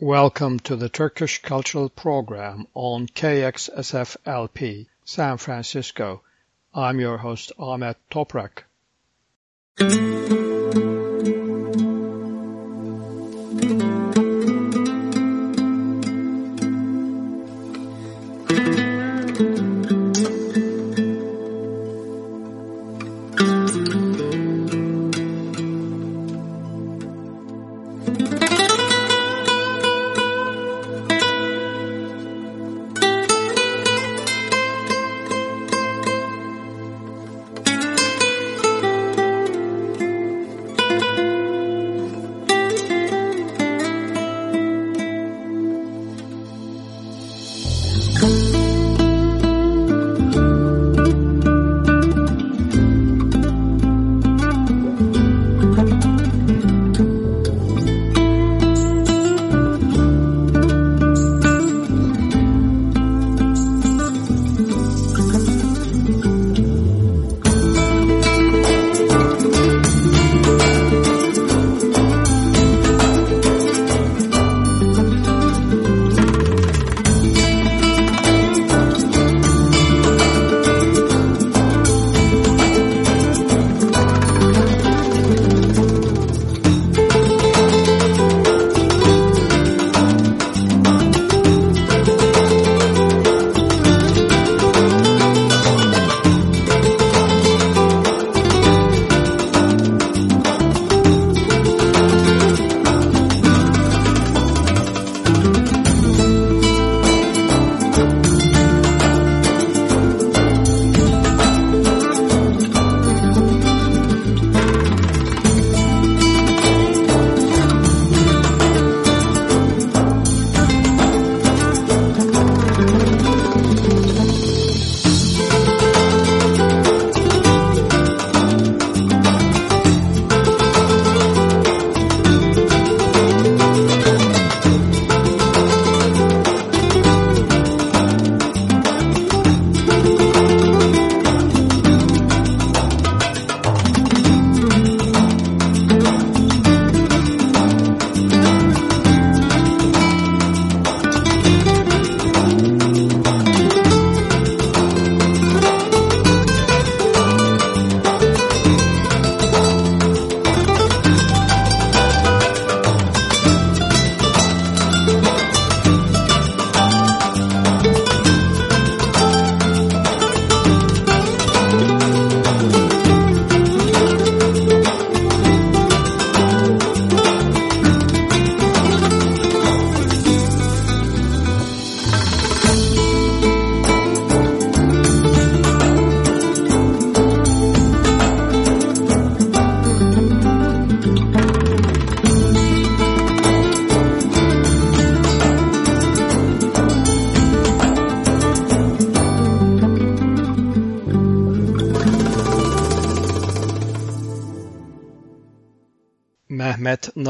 Welcome to the Turkish Cultural Program on KXSFLP San Francisco. I'm your host Ahmet Toprak.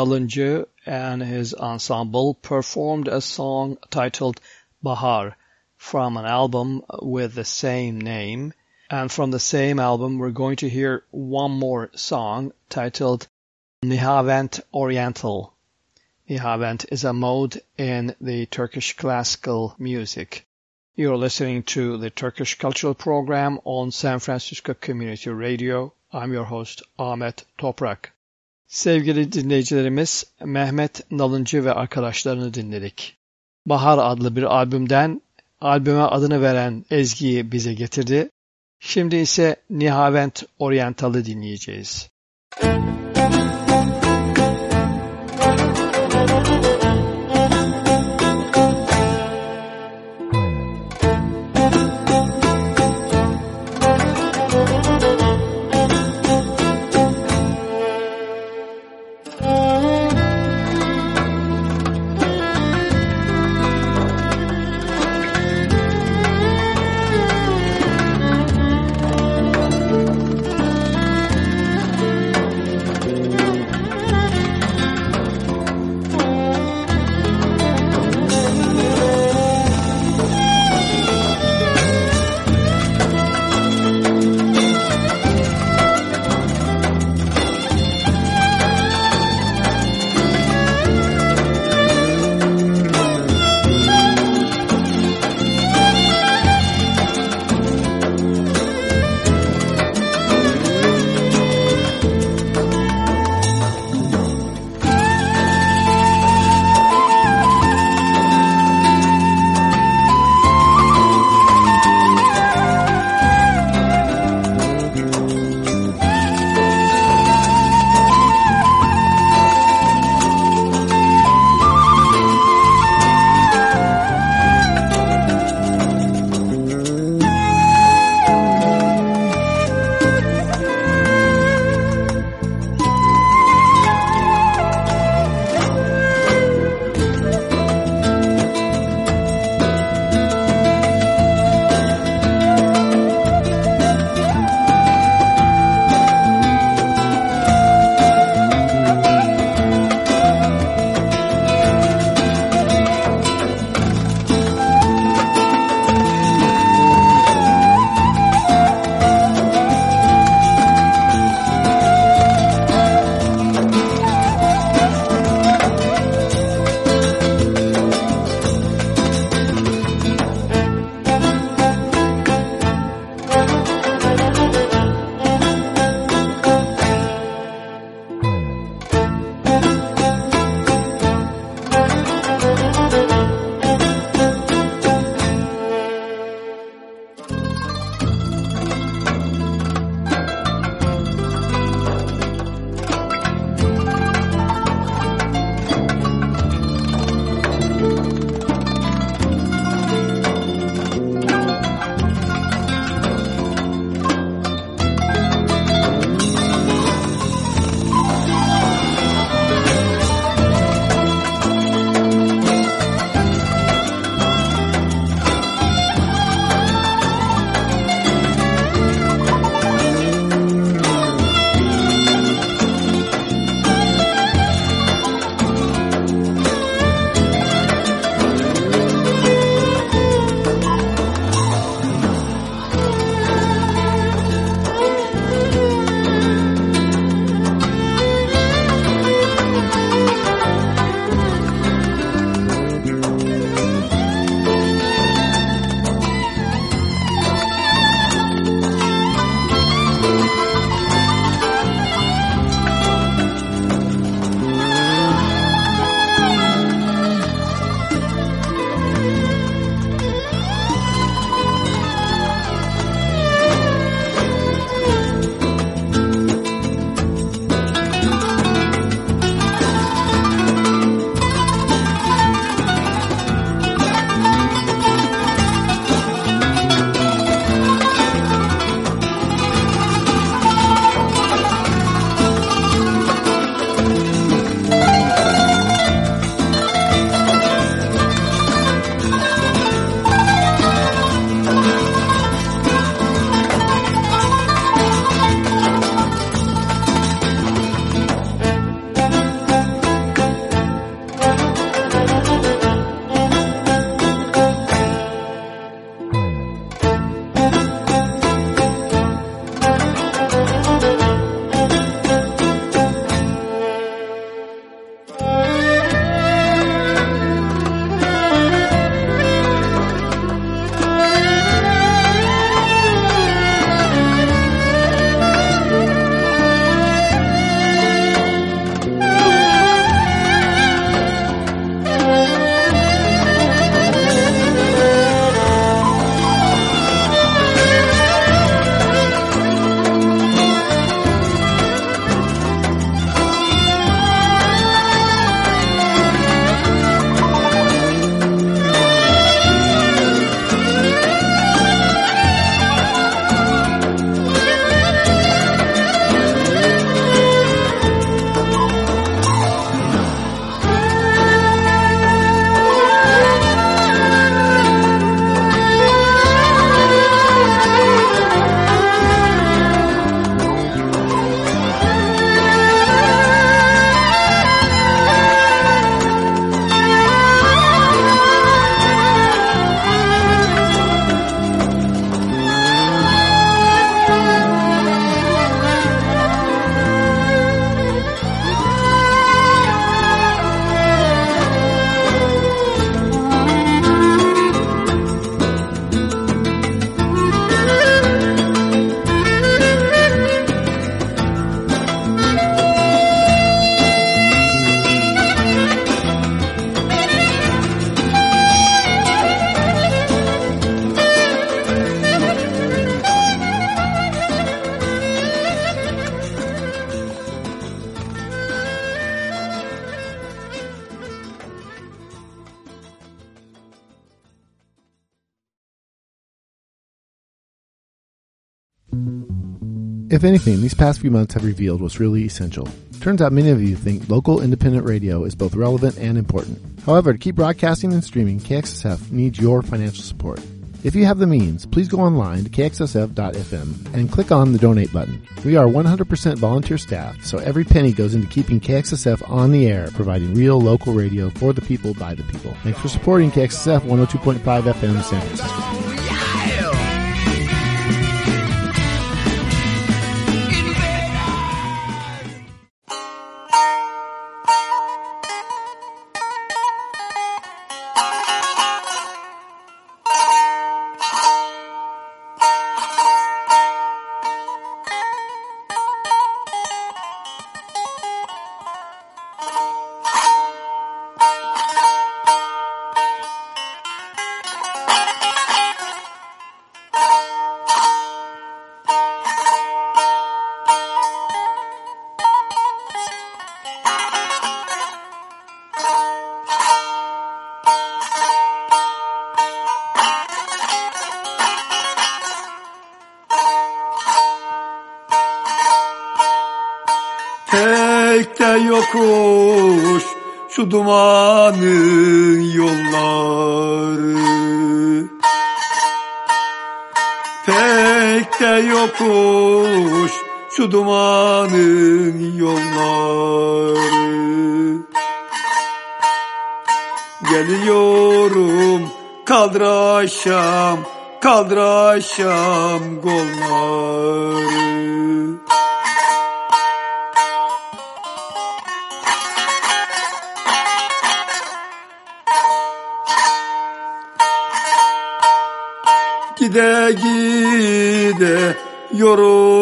Mehmet and his ensemble performed a song titled Bahar from an album with the same name. And from the same album we're going to hear one more song titled Nihavent Oriental. Nihavent is a mode in the Turkish classical music. You're listening to the Turkish Cultural Program on San Francisco Community Radio. I'm your host Ahmet Toprak. Sevgili dinleyicilerimiz Mehmet Nalıncı ve arkadaşlarını dinledik. Bahar adlı bir albümden albüme adını veren ezgiyi bize getirdi. Şimdi ise Nihavent Oriental'ı dinleyeceğiz. Müzik If anything, these past few months have revealed what's really essential. Turns out many of you think local independent radio is both relevant and important. However, to keep broadcasting and streaming, KXSF needs your financial support. If you have the means, please go online to kxsf.fm and click on the donate button. We are 100% volunteer staff, so every penny goes into keeping KXSF on the air, providing real local radio for the people by the people. Thanks for supporting KXSF 102.5 FM San Francisco. Yokuş şu dumanın yolları. Pek de yokuş şu dumanın yolları. Geliyorum kaldıraşam kaldıraşam kolları chorou.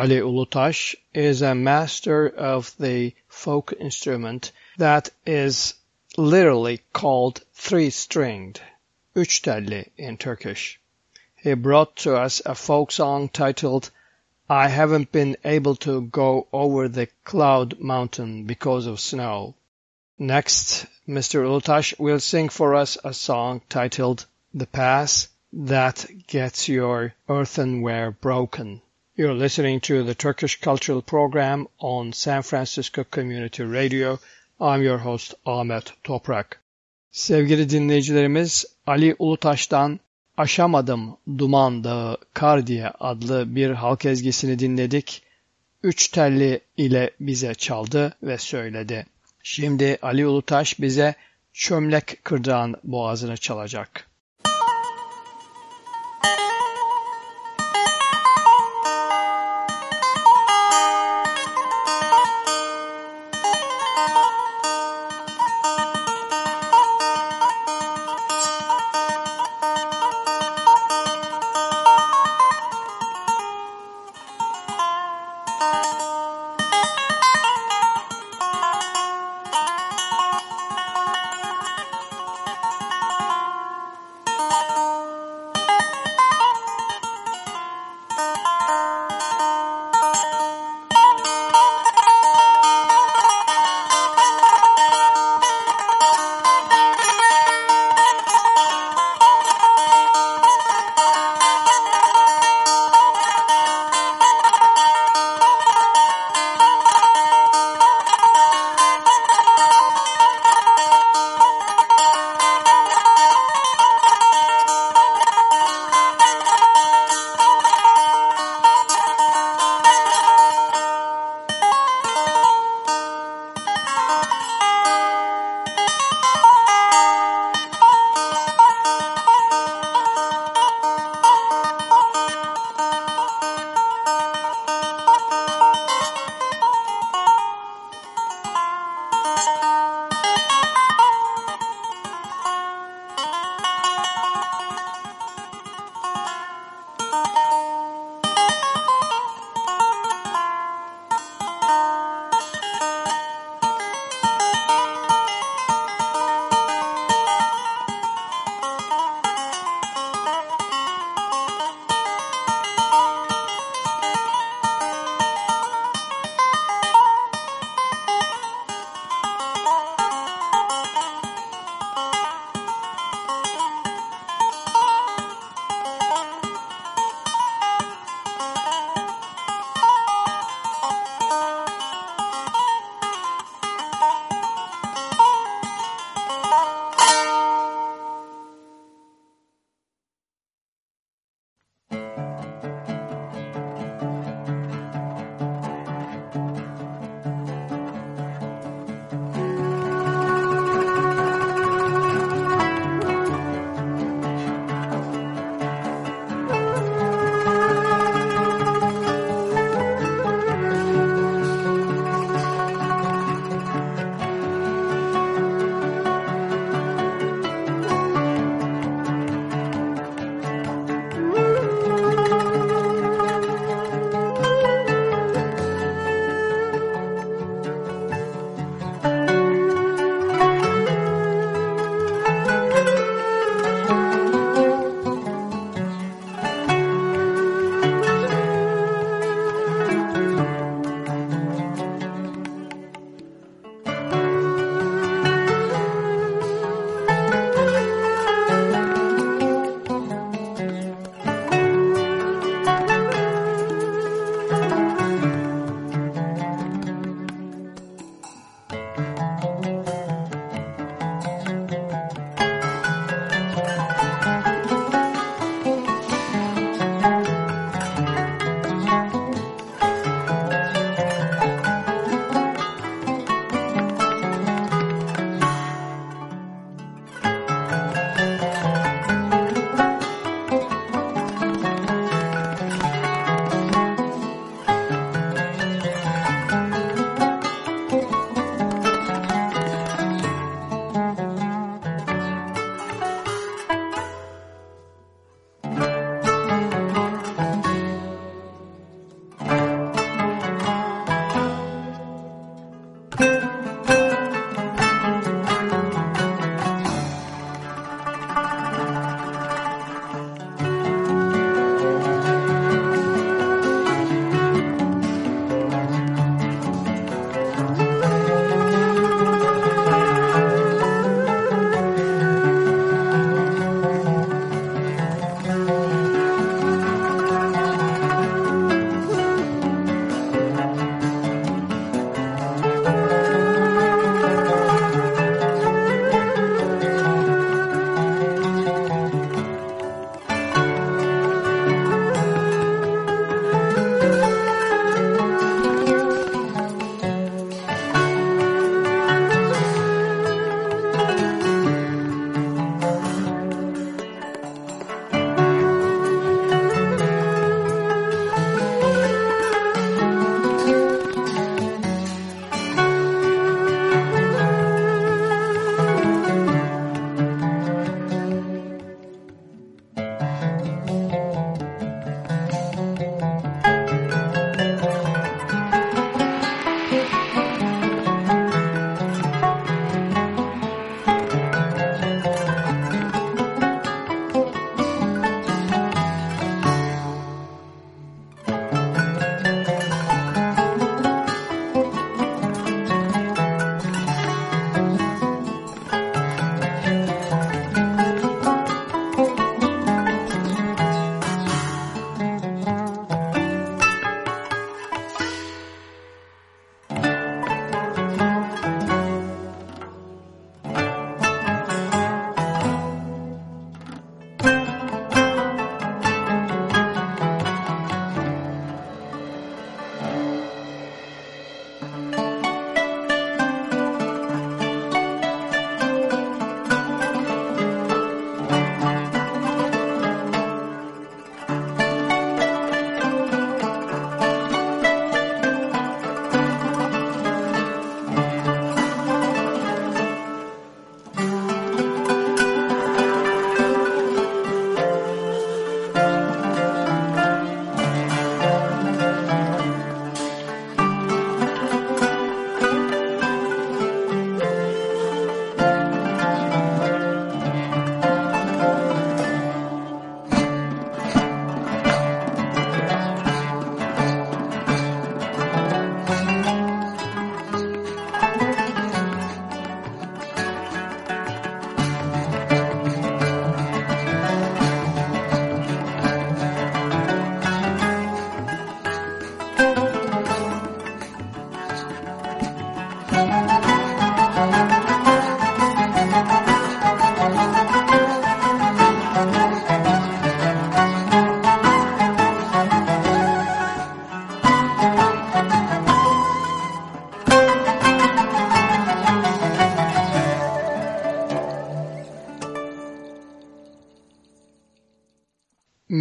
Ali Ulutaş is a master of the folk instrument that is literally called three-stringed, üç telli in Turkish. He brought to us a folk song titled I haven't been able to go over the cloud mountain because of snow. Next, Mr. Ulutaş will sing for us a song titled The Pass That Gets Your Earthenware Broken. You're listening to the Turkish Cultural Program on San Francisco Community Radio. I'm your host Ahmet Toprak. Sevgili dinleyicilerimiz Ali Ulutaş'tan Aşamadım Duman Dağı Kar diye adlı bir halk ezgisini dinledik. Üç telli ile bize çaldı ve söyledi. Şimdi Ali Ulutaş bize Çömlek Kırdağın boğazını çalacak.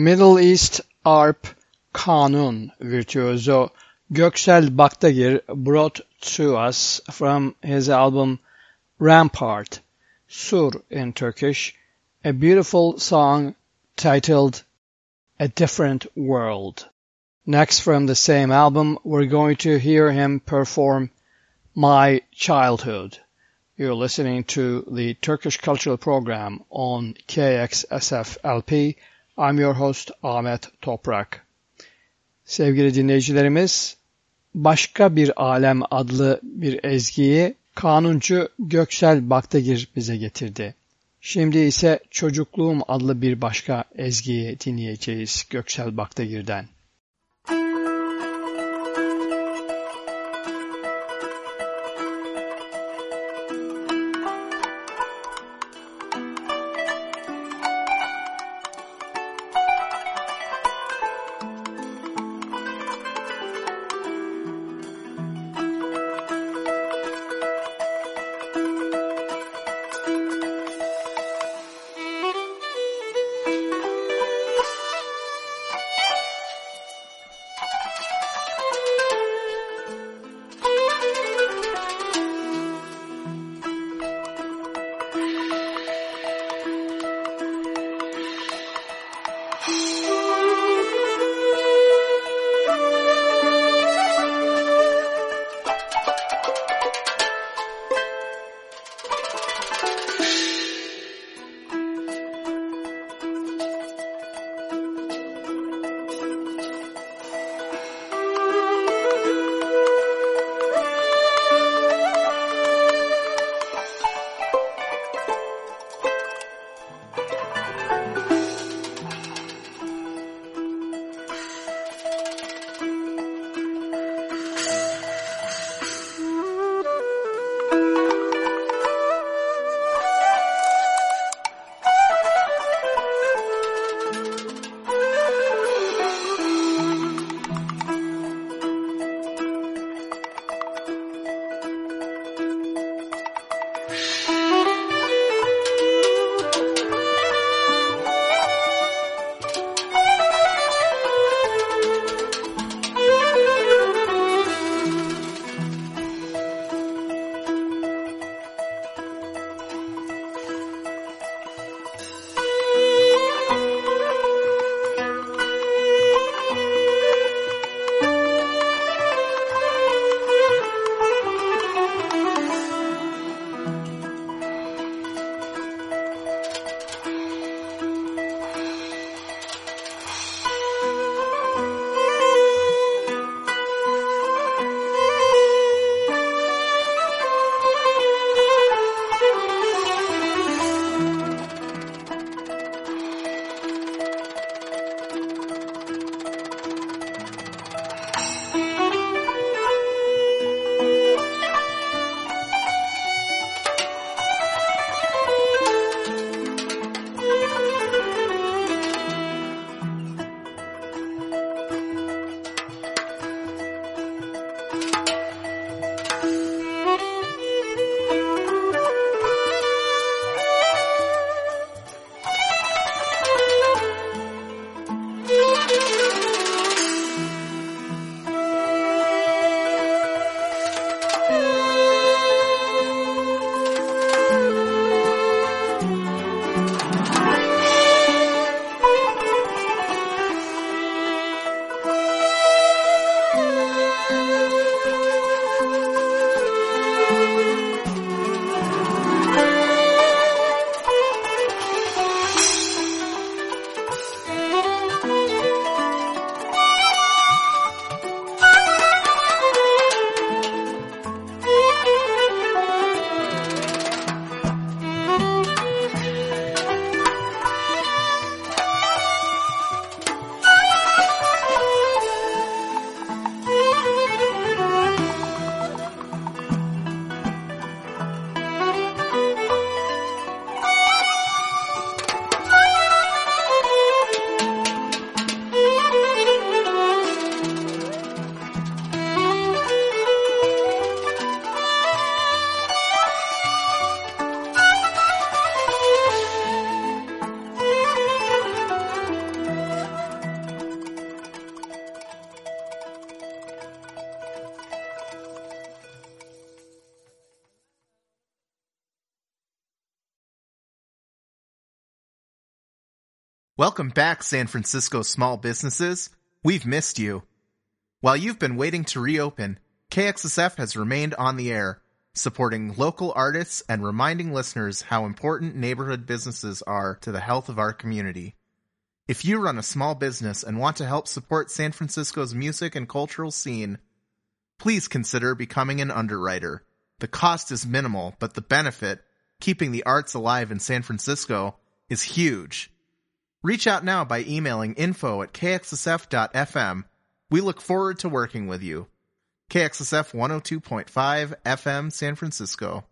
Middle East Arp Kanun Virtuoso Göksel Baktagir brought to us from his album Rampart, Sur in Turkish, a beautiful song titled A Different World. Next from the same album, we're going to hear him perform My Childhood. You're listening to the Turkish Cultural Program on KXSFLP I'm your host Ahmet Toprak. Sevgili dinleyicilerimiz, Başka Bir Alem adlı bir ezgiyi kanuncu Göksel Baktagir bize getirdi. Şimdi ise Çocukluğum adlı bir başka ezgiyi dinleyeceğiz Göksel Baktagir'den. Welcome back, San Francisco small businesses. We've missed you. While you've been waiting to reopen, KXSF has remained on the air, supporting local artists and reminding listeners how important neighborhood businesses are to the health of our community. If you run a small business and want to help support San Francisco's music and cultural scene, please consider becoming an underwriter. The cost is minimal, but the benefit, keeping the arts alive in San Francisco, is huge. Reach out now by emailing info at kxsf.fm. We look forward to working with you. KXSF 102.5 FM San Francisco.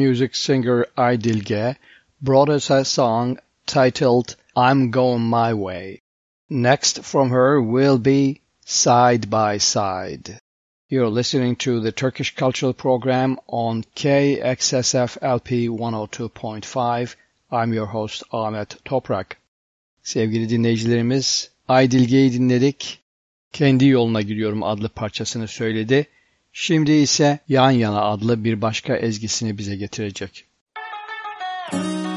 Music singer Aydilge brought us a song titled I'm Going My Way. Next from her will be Side by Side. You're listening to the Turkish Cultural Program on KXSF LP 102.5. I'm your host Ahmet Toprak. Sevgili dinleyicilerimiz, Aydilge'yi dinledik. Kendi yoluna gidiyorum adlı parçasını söyledi. Şimdi ise Yan Yana adlı bir başka ezgisini bize getirecek. Kalp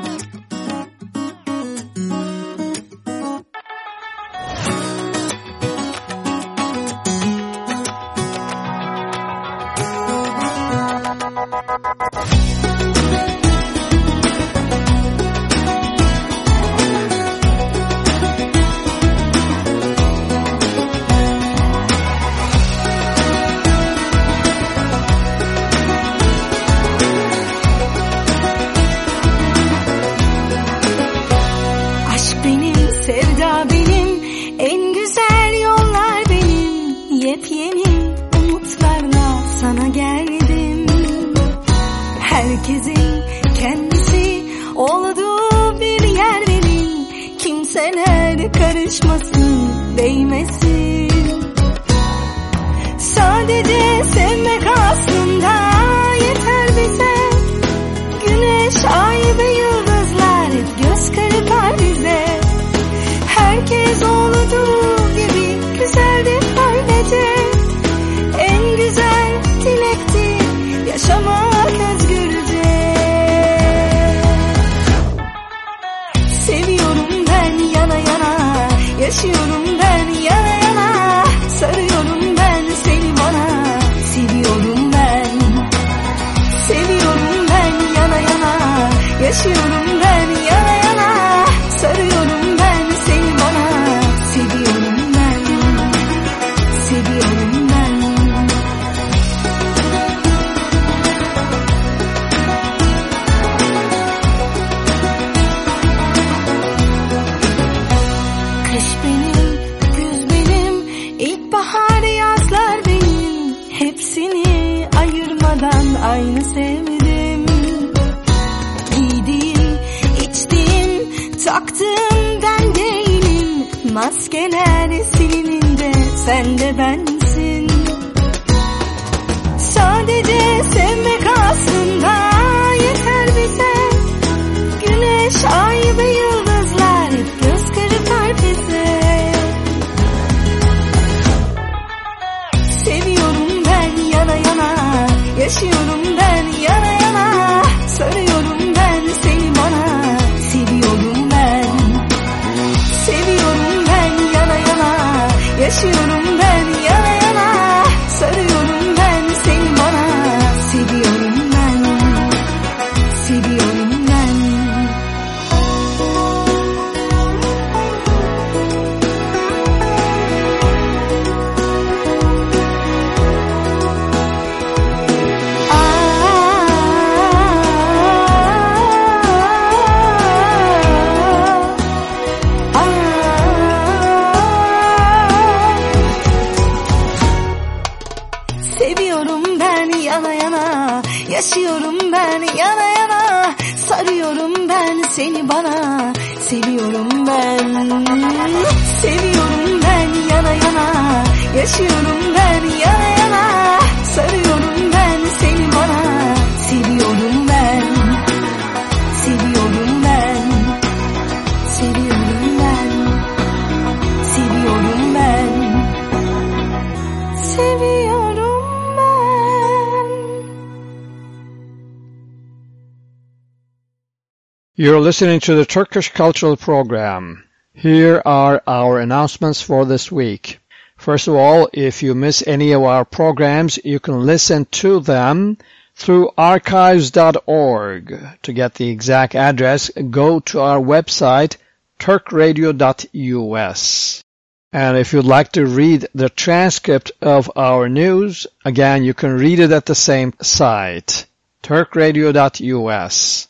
listening to the Turkish Cultural Program. Here are our announcements for this week. First of all, if you miss any of our programs, you can listen to them through archives.org. To get the exact address, go to our website, turkradio.us. And if you'd like to read the transcript of our news, again, you can read it at the same site, turkradio.us.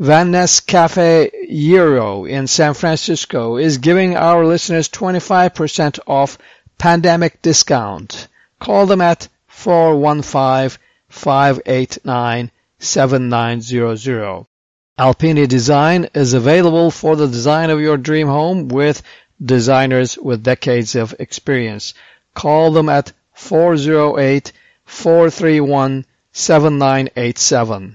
Van Ness Cafe Euro in San Francisco is giving our listeners 25% off pandemic discount. Call them at 415-589-7900. Alpini Design is available for the design of your dream home with designers with decades of experience. Call them at 408-431-7987.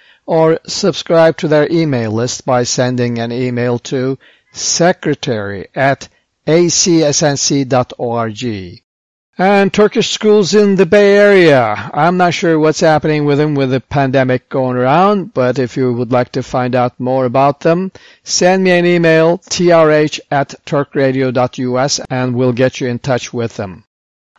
or subscribe to their email list by sending an email to secretary at acsnc.org. And Turkish schools in the Bay Area. I'm not sure what's happening with them with the pandemic going around, but if you would like to find out more about them, send me an email, trh at turkradio.us, and we'll get you in touch with them.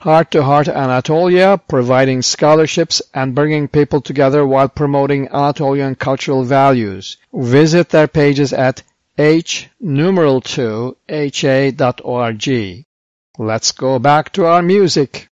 Heart to Heart Anatolia, providing scholarships and bringing people together while promoting Anatolian cultural values. Visit their pages at h2ha.org. Let's go back to our music.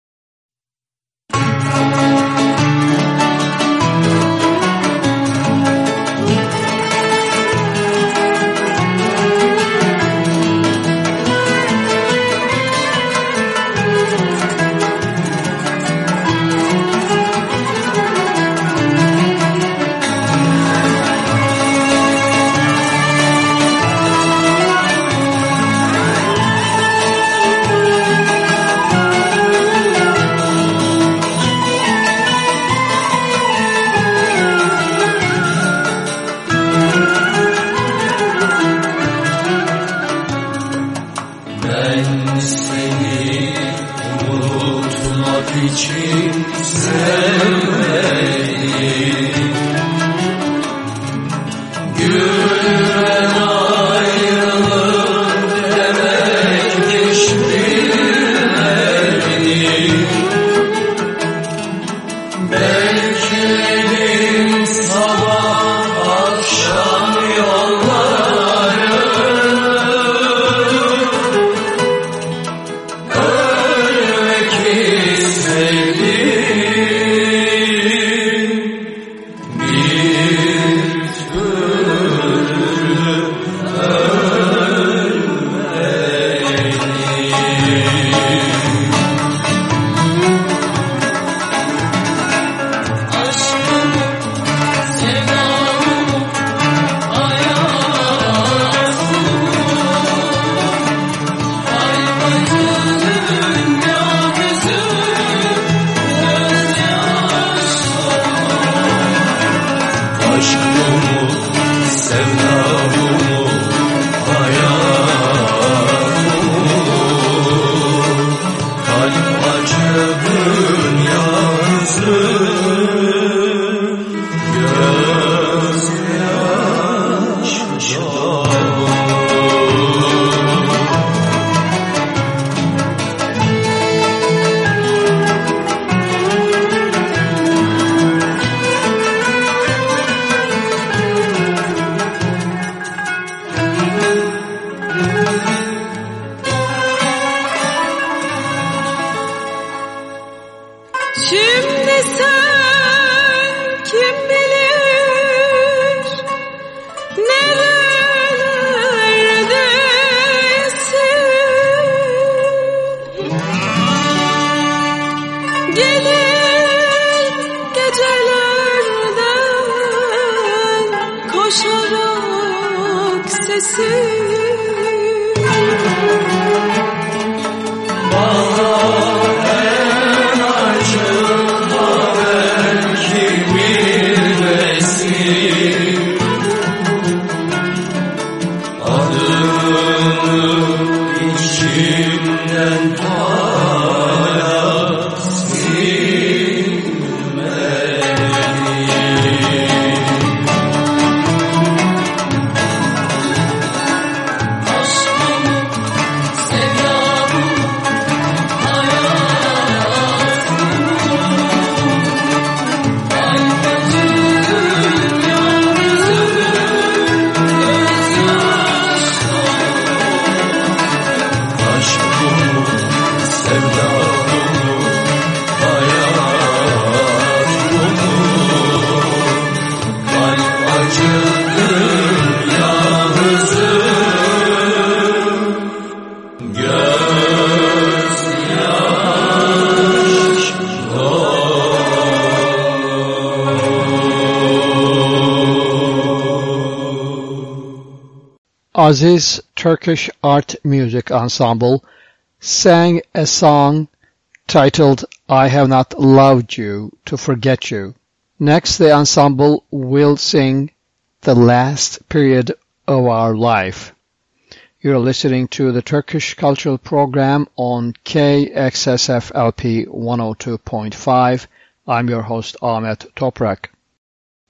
Şimdi sen kim bilir nerelerdesin? Gelir gecelerden koşarak sesin Aziz Turkish Art Music Ensemble sang a song titled I Have Not Loved You to Forget You. Next, the ensemble will sing The Last Period of Our Life. You're listening to the Turkish Cultural Program on KXSFLP 102.5. I'm your host Ahmet Toprak.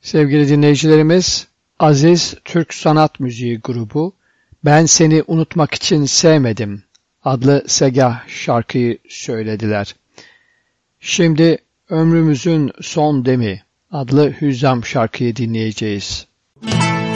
Sevgili dinleyicilerimiz, Aziz Türk Sanat Müziği grubu Ben Seni Unutmak için Sevmedim adlı Segah şarkıyı söylediler. Şimdi Ömrümüzün Son Demi adlı Hüzzam şarkıyı dinleyeceğiz. Müzik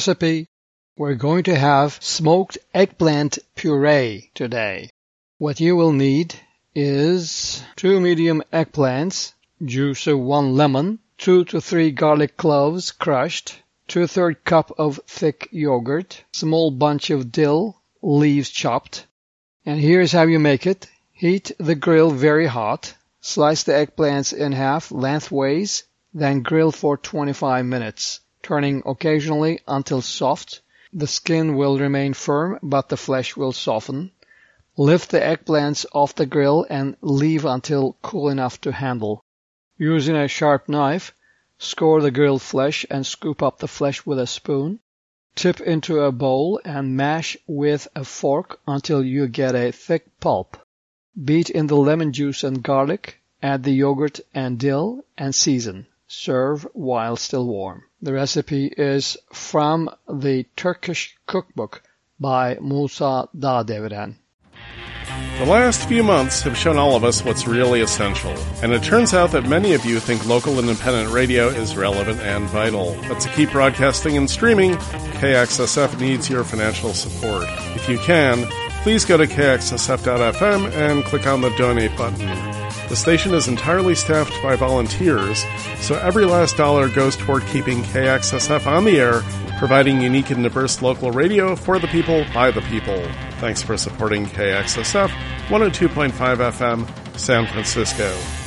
recipe. We're going to have smoked eggplant puree today. What you will need is two medium eggplants, juice of one lemon, two to three garlic cloves crushed, two-third cup of thick yogurt, small bunch of dill, leaves chopped. And here's how you make it. Heat the grill very hot. Slice the eggplants in half lengthways, then grill for 25 minutes, turning occasionally until soft. The skin will remain firm, but the flesh will soften. Lift the eggplants off the grill and leave until cool enough to handle. Using a sharp knife, score the grilled flesh and scoop up the flesh with a spoon. Tip into a bowl and mash with a fork until you get a thick pulp. Beat in the lemon juice and garlic, add the yogurt and dill, and season. Serve while still warm. The recipe is from the Turkish cookbook by Musa Dağdeviren. The last few months have shown all of us what's really essential, and it turns out that many of you think local independent radio is relevant and vital. But to keep broadcasting and streaming, KXSF needs your financial support. If you can, please go to kxsf.fm and click on the donate button. The station is entirely staffed by volunteers, so every last dollar goes toward keeping KXSF on the air, providing unique and diverse local radio for the people by the people. Thanks for supporting KXSF 102.5 FM, San Francisco.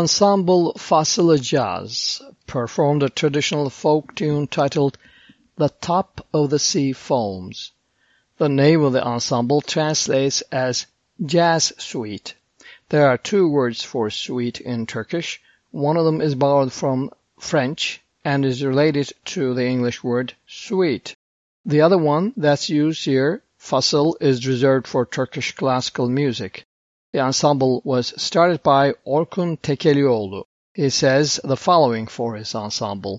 Ensemble Fasılı Jazz performed a traditional folk tune titled The Top of the Sea Foams. The name of the ensemble translates as Jazz Suite. There are two words for suite in Turkish. One of them is borrowed from French and is related to the English word suite. The other one that's used here, fasıl, is reserved for Turkish classical music. The ensemble was started by Orkun Tekelioğlu. He says the following for his ensemble.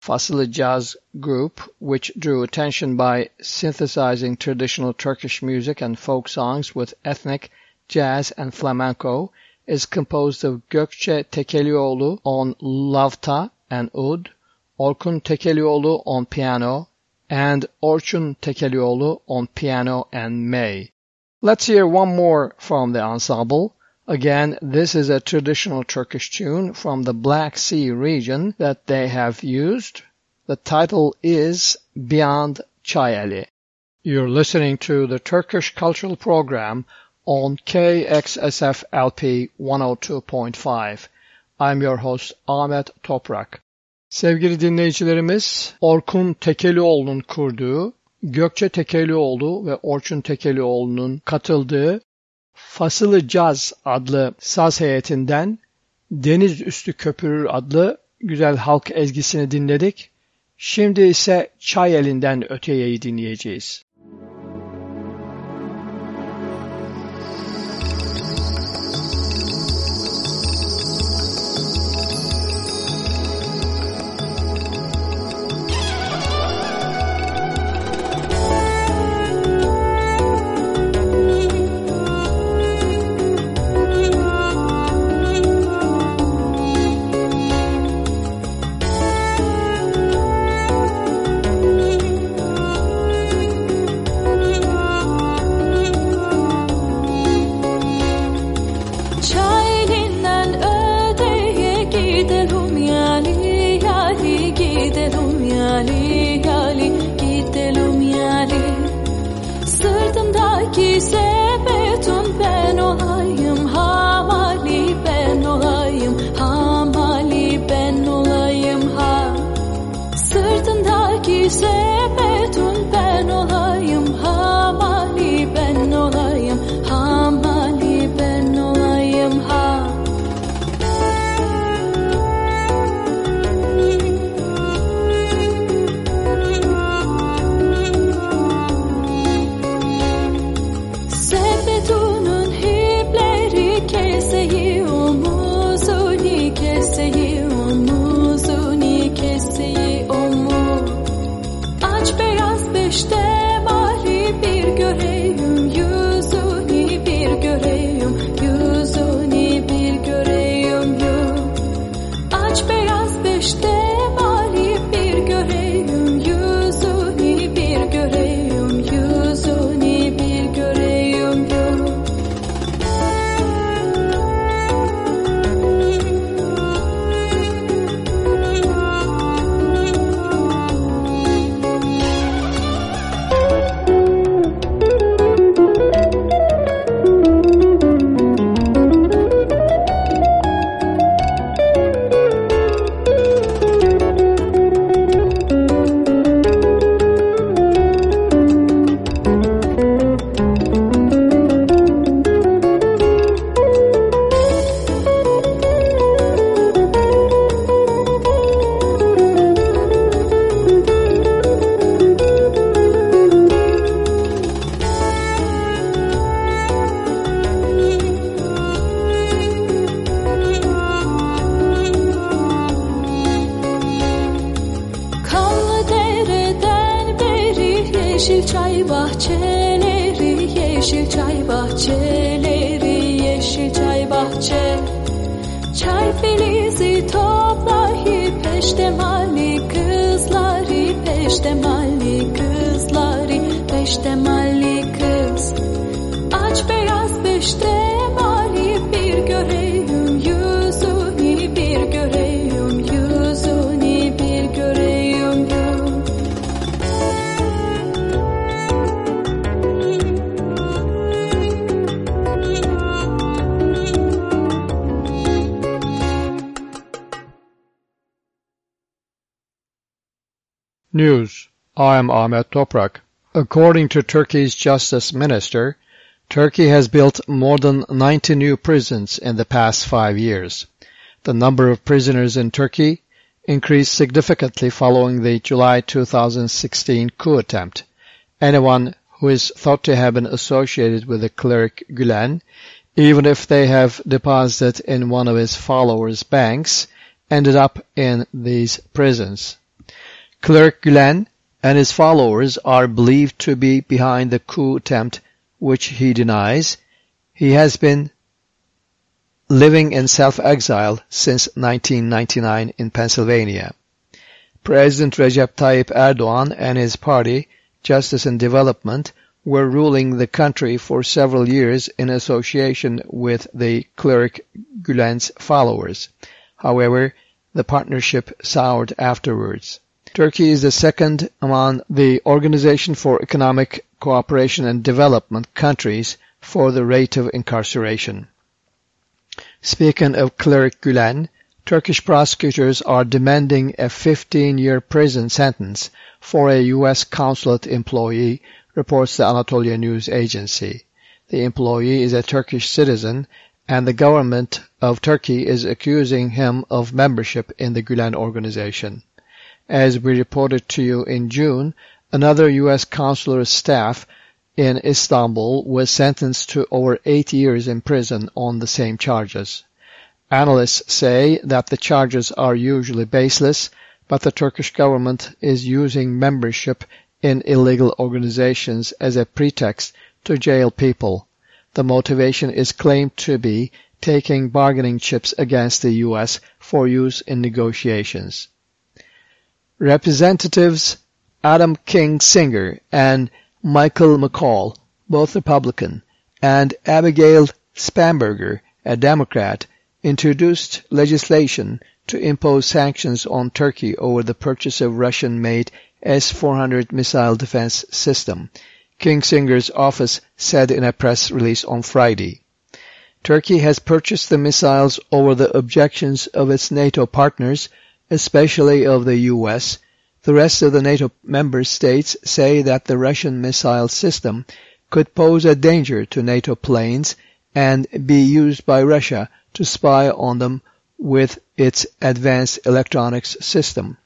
Fasılı Jazz group, which drew attention by synthesizing traditional Turkish music and folk songs with ethnic, jazz and flamenco, is composed of Gökçe Tekelioğlu on lavta and oud, Orkun Tekelioğlu on piano, and Orçun Tekelioğlu on piano and ney. Let's hear one more from the ensemble. Again, this is a traditional Turkish tune from the Black Sea region that they have used. The title is Beyond Çayeli. You're listening to the Turkish Cultural Program on KXSF LP 102.5. I'm your host Ahmet Toprak. Sevgili dinleyicilerimiz, Orkun Tekelioğlu'nun kurduğu Gökçe Tekelioğlu ve Orçun Tekelioğlu'nun katıldığı Fasılı Caz adlı saz heyetinden Deniz Üstü Köpürür adlı güzel halk ezgisini dinledik. Şimdi ise Çay Elinden Öteye'yi dinleyeceğiz. Toprak. According to Turkey's Justice Minister, Turkey has built more than 90 new prisons in the past five years. The number of prisoners in Turkey increased significantly following the July 2016 coup attempt. Anyone who is thought to have been associated with the cleric Gülen, even if they have deposited in one of his followers' banks, ended up in these prisons. Cleric Gülen and his followers are believed to be behind the coup attempt which he denies. He has been living in self-exile since 1999 in Pennsylvania. President Recep Tayyip Erdogan and his party, Justice and Development, were ruling the country for several years in association with the cleric Gülen's followers. However, the partnership soured afterwards. Turkey is the second among the Organization for Economic Cooperation and Development countries for the rate of incarceration. Speaking of cleric Gülen, Turkish prosecutors are demanding a 15-year prison sentence for a U.S. consulate employee, reports the Anatolia News Agency. The employee is a Turkish citizen and the government of Turkey is accusing him of membership in the Gülen organization. As we reported to you in June, another U.S. consular staff in Istanbul was sentenced to over eight years in prison on the same charges. Analysts say that the charges are usually baseless, but the Turkish government is using membership in illegal organizations as a pretext to jail people. The motivation is claimed to be taking bargaining chips against the U.S. for use in negotiations. Representatives Adam Kinzinger and Michael McCaul, both Republican, and Abigail Spanberger, a Democrat, introduced legislation to impose sanctions on Turkey over the purchase of Russian-made S-400 missile defense system, Kinzinger's office said in a press release on Friday. Turkey has purchased the missiles over the objections of its NATO partners especially of the US, the rest of the NATO member states say that the Russian missile system could pose a danger to NATO planes and be used by Russia to spy on them with its advanced electronics system.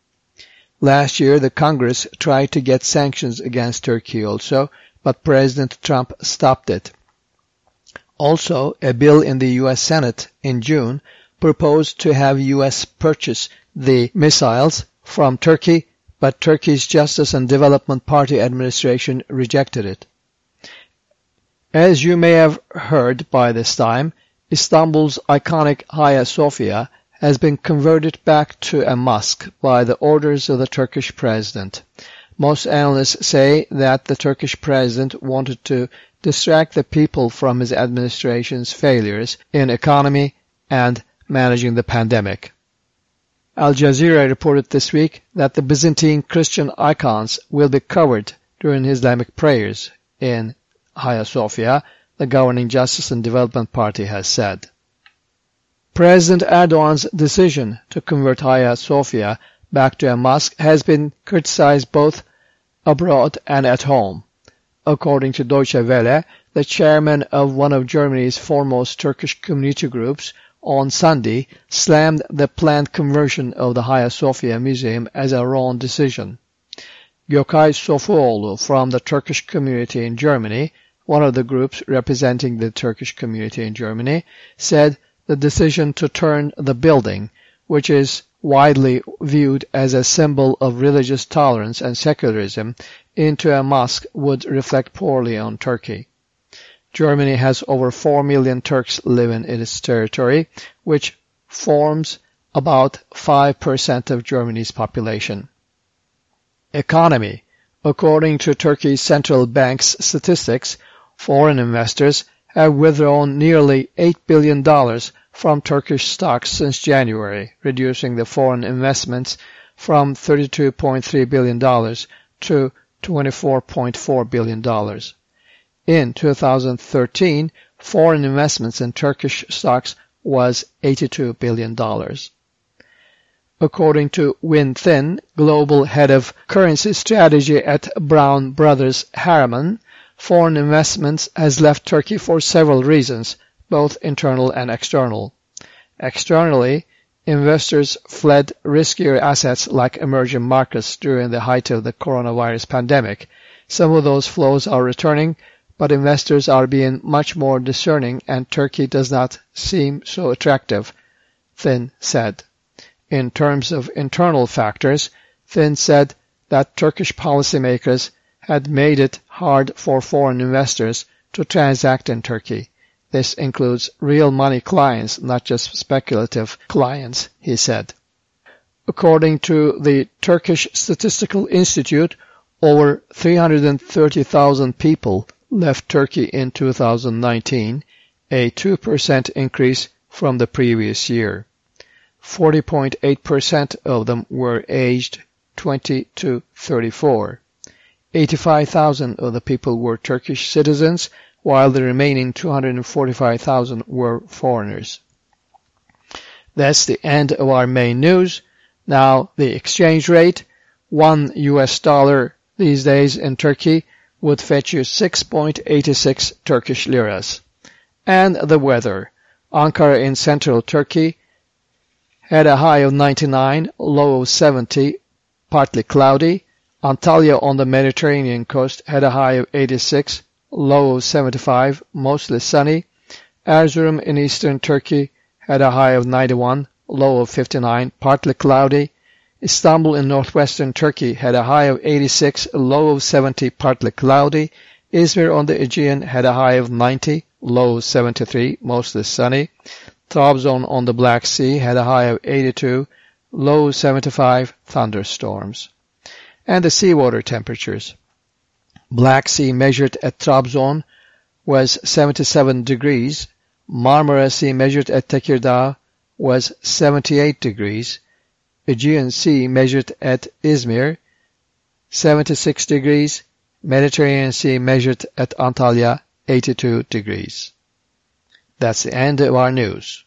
Last year, the Congress tried to get sanctions against Turkey also, but President Trump stopped it. Also, a bill in the U.S. Senate in June proposed to have U.S. purchase the missiles from Turkey, but Turkey's Justice and Development Party administration rejected it. As you may have heard by this time, Istanbul's iconic Hagia Sophia has been converted back to a mosque by the orders of the Turkish president. Most analysts say that the Turkish president wanted to distract the people from his administration's failures in economy and managing the pandemic. Al Jazeera reported this week that the Byzantine Christian icons will be covered during Islamic prayers in Hagia Sophia, the governing Justice and Development Party has said. President Erdogan's decision to convert Hagia Sophia back to a mosque has been criticized both abroad and at home. According to Deutsche Welle, the chairman of one of Germany's foremost Turkish community groups on Sunday slammed the planned conversion of the Hagia Sophia Museum as a wrong decision. Gökay Sofuoğlu from the Turkish community in Germany, one of the groups representing the Turkish community in Germany, said the decision to turn the building, which is widely viewed as a symbol of religious tolerance and secularism, into a mosque would reflect poorly on Turkey. Germany has over 4 million Turks living in its territory, which forms about 5% of Germany's population. Economy. According to Turkey's central bank's statistics, foreign investors have withdrawn nearly $8 billion from Turkish stocks since January, reducing the foreign investments from $32.3 billion to $24.4 billion. In 2013, foreign investments in Turkish stocks was $82 billion. According to Win Thin, global head of currency strategy at Brown Brothers Harriman, foreign investments has left Turkey for several reasons, both internal and external. Externally, investors fled riskier assets like emerging markets during the height of the coronavirus pandemic. Some of those flows are returning, but investors are being much more discerning and Turkey does not seem so attractive, Thin said. In terms of internal factors, Thin said that Turkish policymakers had made it hard for foreign investors to transact in Turkey. This includes real money clients, not just speculative clients, he said. According to the Turkish Statistical Institute, over 330,000 people left Turkey in 2019, a 2% increase from the previous year. 40.8% of them were aged 20 to 34. 85,000 of the people were Turkish citizens, while the remaining 245,000 were foreigners. That's the end of our main news. Now, the exchange rate, one US dollar these days in Turkey would fetch you 6.86 Turkish liras. And the weather. Ankara in central Turkey had a high of 99, low of 70, partly cloudy. Antalya on the Mediterranean coast had a high of 86, low of 75, mostly sunny. Erzurum in eastern Turkey had a high of 91, low of 59, partly cloudy. Istanbul in northwestern Turkey had a high of 86, a low of 70, partly cloudy. Izmir on the Aegean had a high of 90, low of 73, mostly sunny. Trabzon on the Black Sea had a high of 82, low 75 thunderstorms. And the seawater temperatures. Black Sea measured at Trabzon was 77 degrees. Marmara Sea measured at Tekirdağ was 78 degrees. Aegean Sea measured at Izmir 76 degrees. Mediterranean Sea measured at Antalya 82 degrees. That's the end of our news.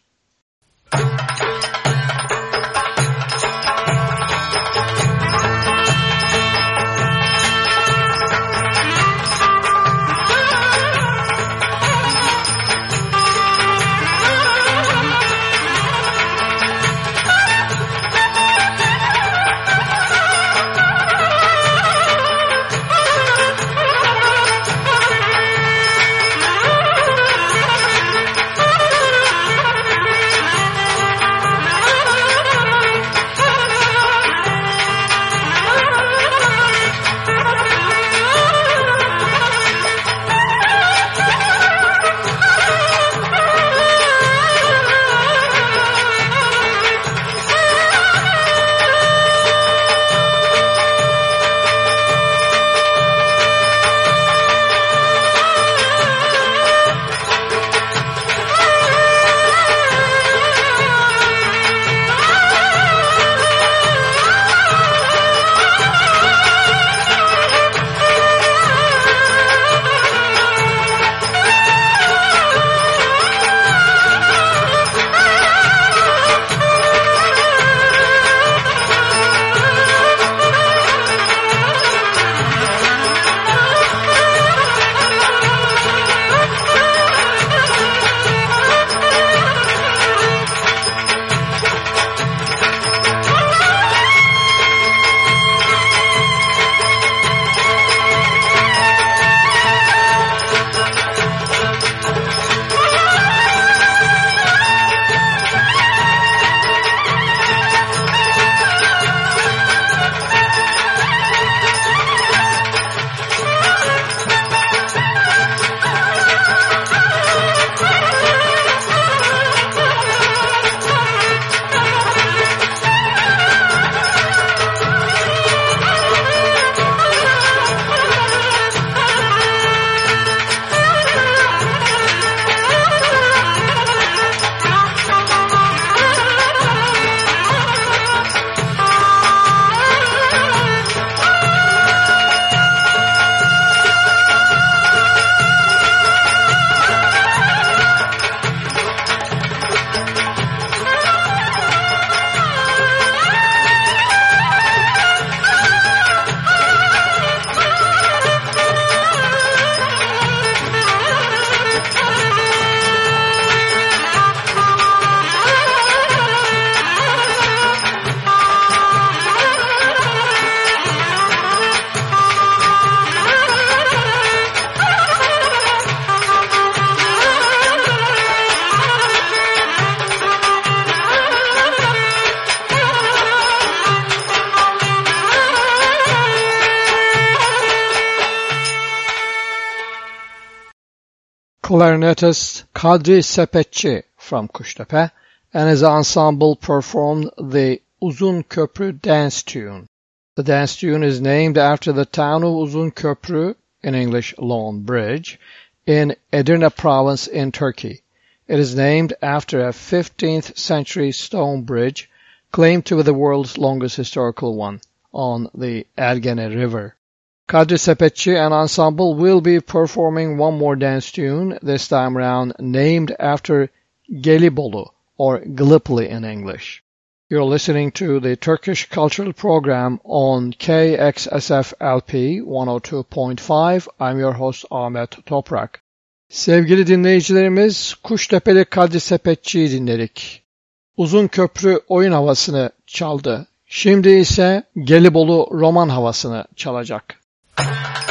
Clarinetist Kadri Sepetçi from Kuştepe and his ensemble performed the Uzun Köprü dance tune. The dance tune is named after the town of Uzun Köprü, in English Long Bridge, in Edirne province in Turkey. It is named after a 15th century stone bridge claimed to be the world's longest historical one on the Ergene River. Kadri Sepetçi and ensemble will be performing one more dance tune, this time around named after Gelibolu, or Gallipoli in English. You're listening to the Turkish Cultural Program on KXSF LP 102.5. I'm your host Ahmet Toprak. Sevgili dinleyicilerimiz Kuştepe'li Kadri Sepetçi'yi dinledik. Uzun Köprü oyun havasını çaldı. Şimdi ise Gelibolu roman havasını çalacak. Thank you.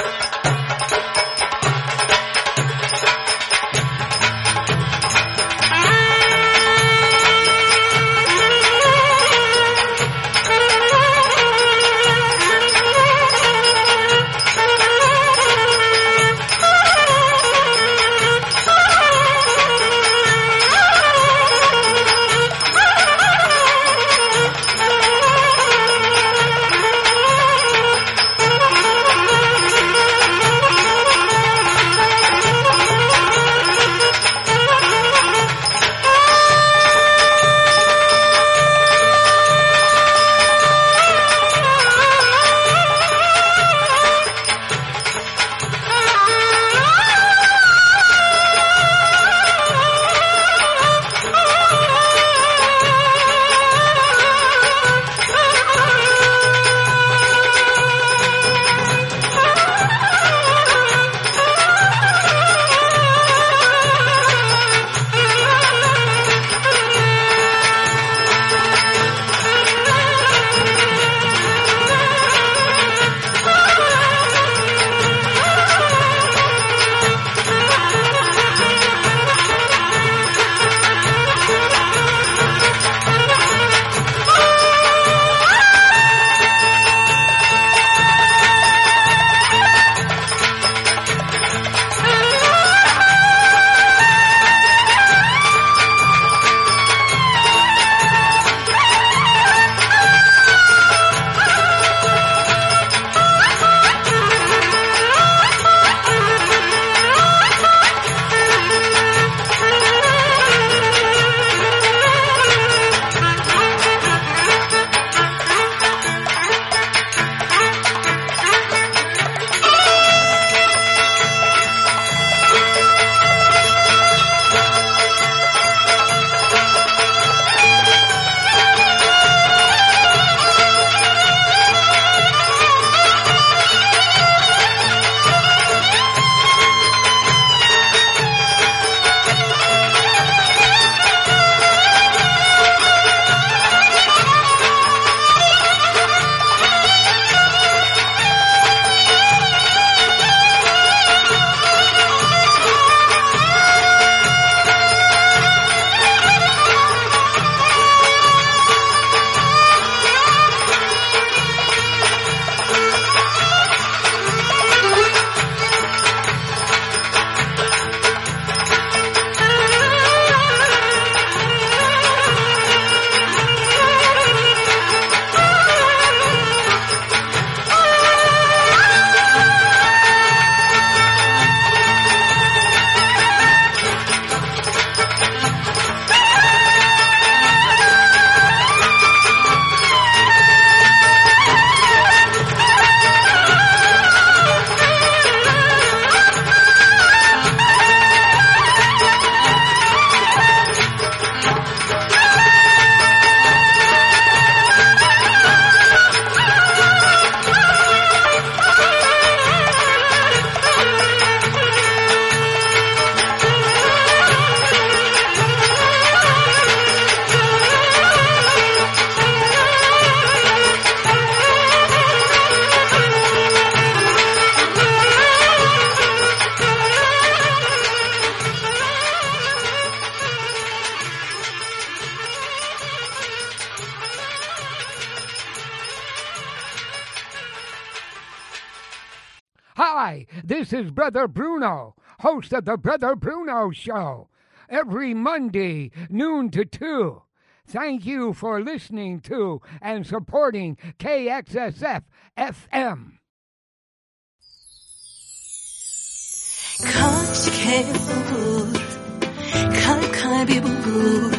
Hi, this is Brother Bruno. host of the Brother Bruno Show, every Monday, noon to 2. Thank you for listening to and supporting KXSF FM. Kaç kez olur Kalp kalbi bulur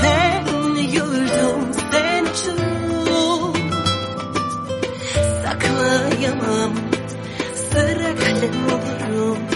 Sen yurdum sen uçur Saklayamam cerca de otro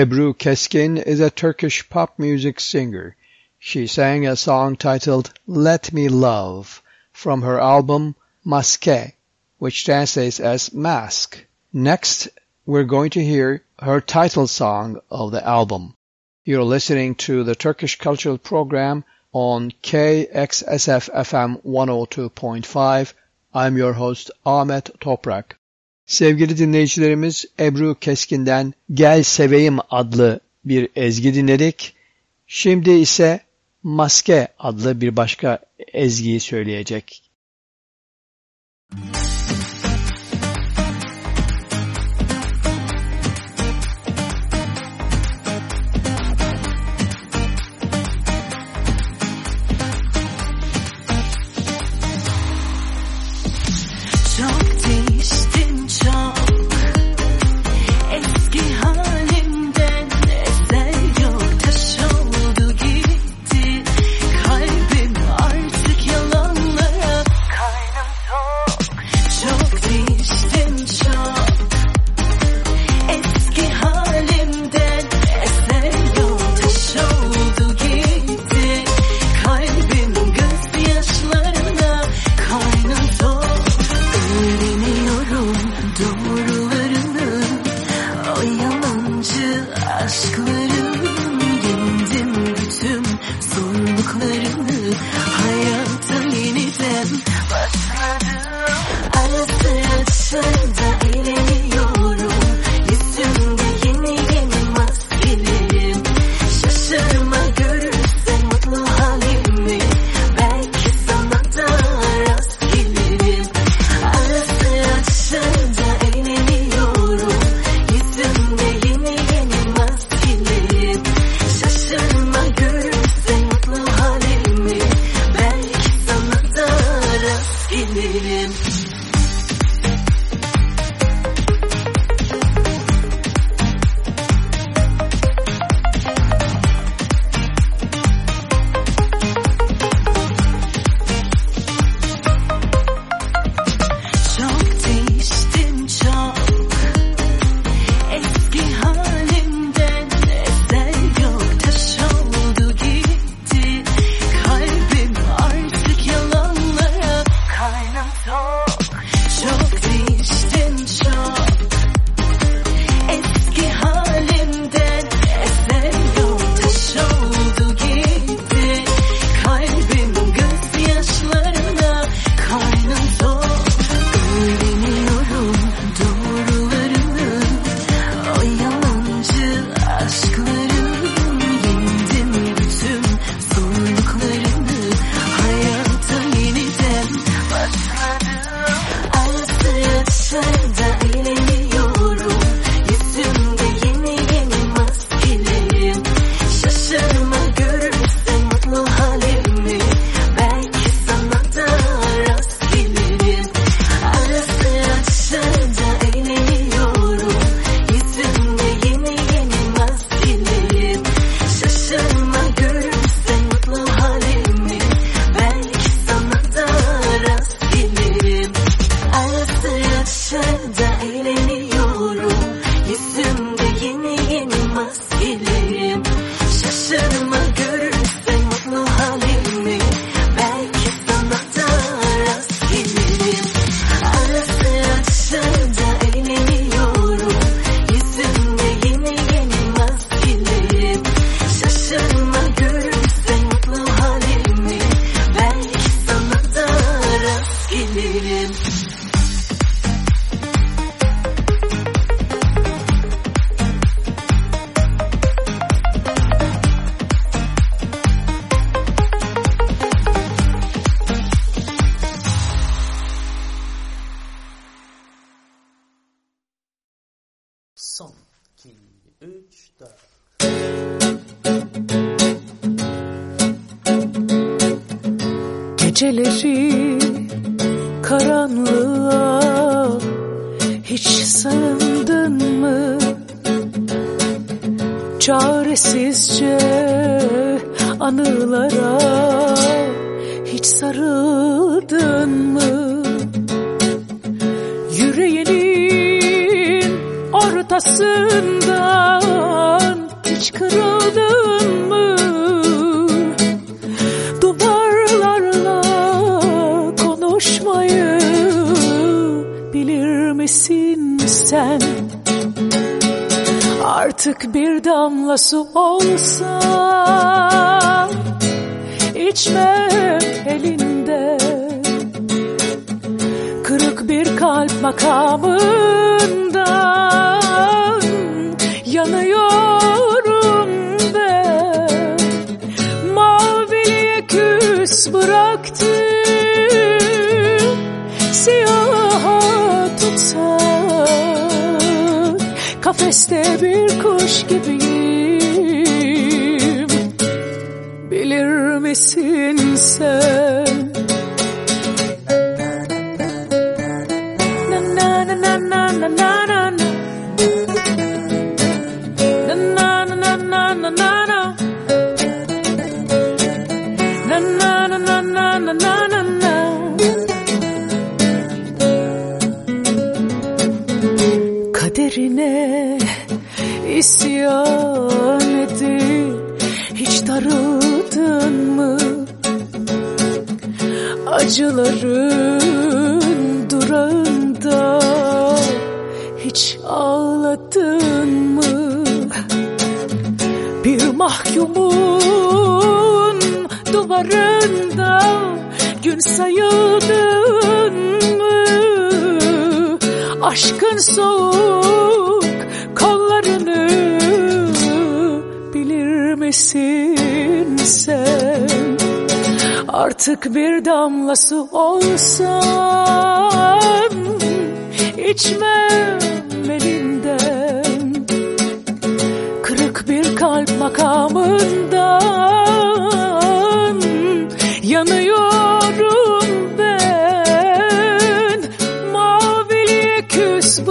Ebru Keskin is a Turkish pop music singer. She sang a song titled Let Me Love from her album Maske, which translates as Mask. Next, we're going to hear her title song of the album. You're listening to the Turkish Cultural Program on KXSF FM 102.5. I'm your host Ahmet Toprak. Sevgili dinleyicilerimiz Ebru Keskin'den Gel Seveyim adlı bir ezgi dinledik. Şimdi ise Maske adlı bir başka ezgiyi söyleyecek. Geceleri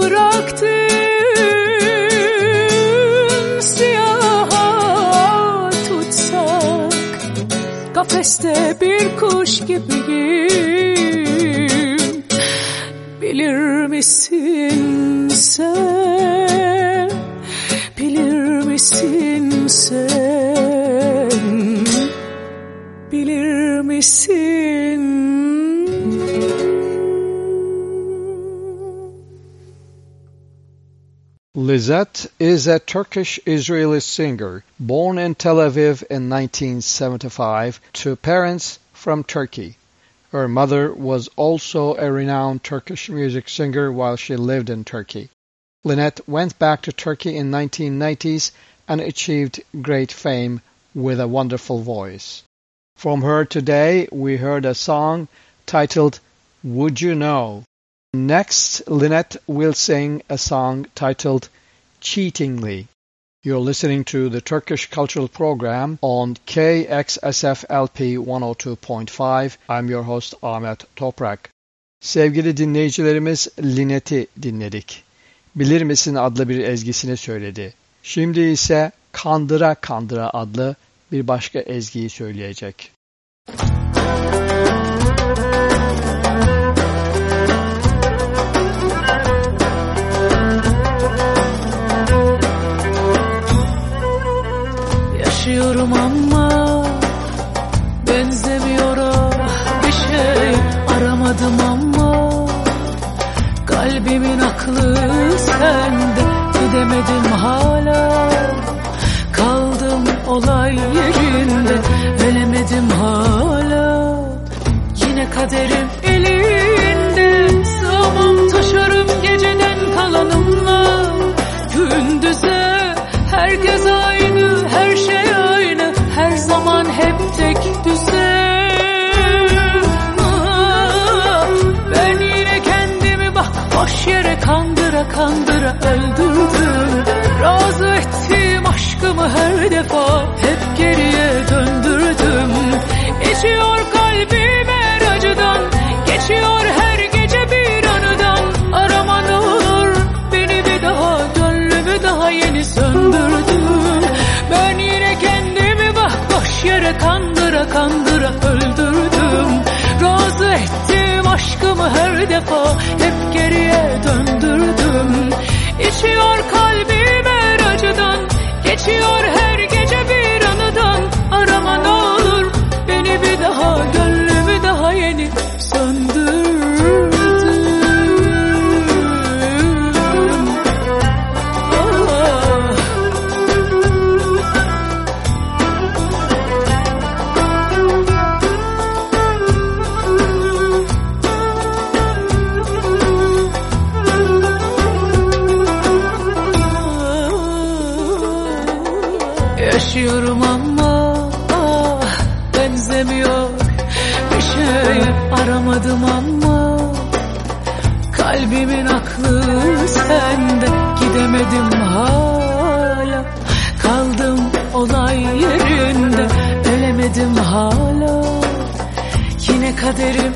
küs bıraktım siyaha tutsak Kafeste bir kuş gibiyim. Bilir misin sen? Bilir misin sen? Bilir misin Linet is a Turkish-Israeli singer born in Tel Aviv in 1975 to parents from Turkey. Her mother was also a renowned Turkish music singer while she lived in Turkey. Linet went back to Turkey in 1990s and achieved great fame with a wonderful voice. From her today, we heard a song titled Would You Know? Next, Linet will sing a song titled Cheatingly. You're listening to the Turkish Cultural Program on KXSF LP 102.5. I'm your host Ahmet Toprak. Sevgili dinleyicilerimiz Linet'i dinledik. Bilir misin adlı bir ezgisini söyledi. Şimdi ise Kandıra Kandıra adlı bir başka ezgiyi söyleyecek. Yaşıyorum ama benzemiyor bir şey aramadım ama kalbimin aklı sende. Gidemedim hala. Kaldım olay yerinde. Veremedim hala. Yine kaderim elinde. Sığmam taşarım geceden kalanımla. Gündüze herkes Boş yere kandıra kandıra öldürdün Razı ettiğim aşkımı her defa. Hep geriye döndürdüm. Geçiyor kalbime acıdan. Geçiyor her gece bir anıdan. Araman olur beni bir daha Gönlümü daha yeni söndürdün. Ben yine kendimi bak boş yere kandıra aklımı her defa hep geriye döndürdüm. İçiyor kalbim her acıdan Geçiyor her gece bir anıdan. Arama ne olur beni bir daha Gönlümü daha yeni Ölmedim hala Kaldım olay yerinde. Ölemedim hala Yine kaderim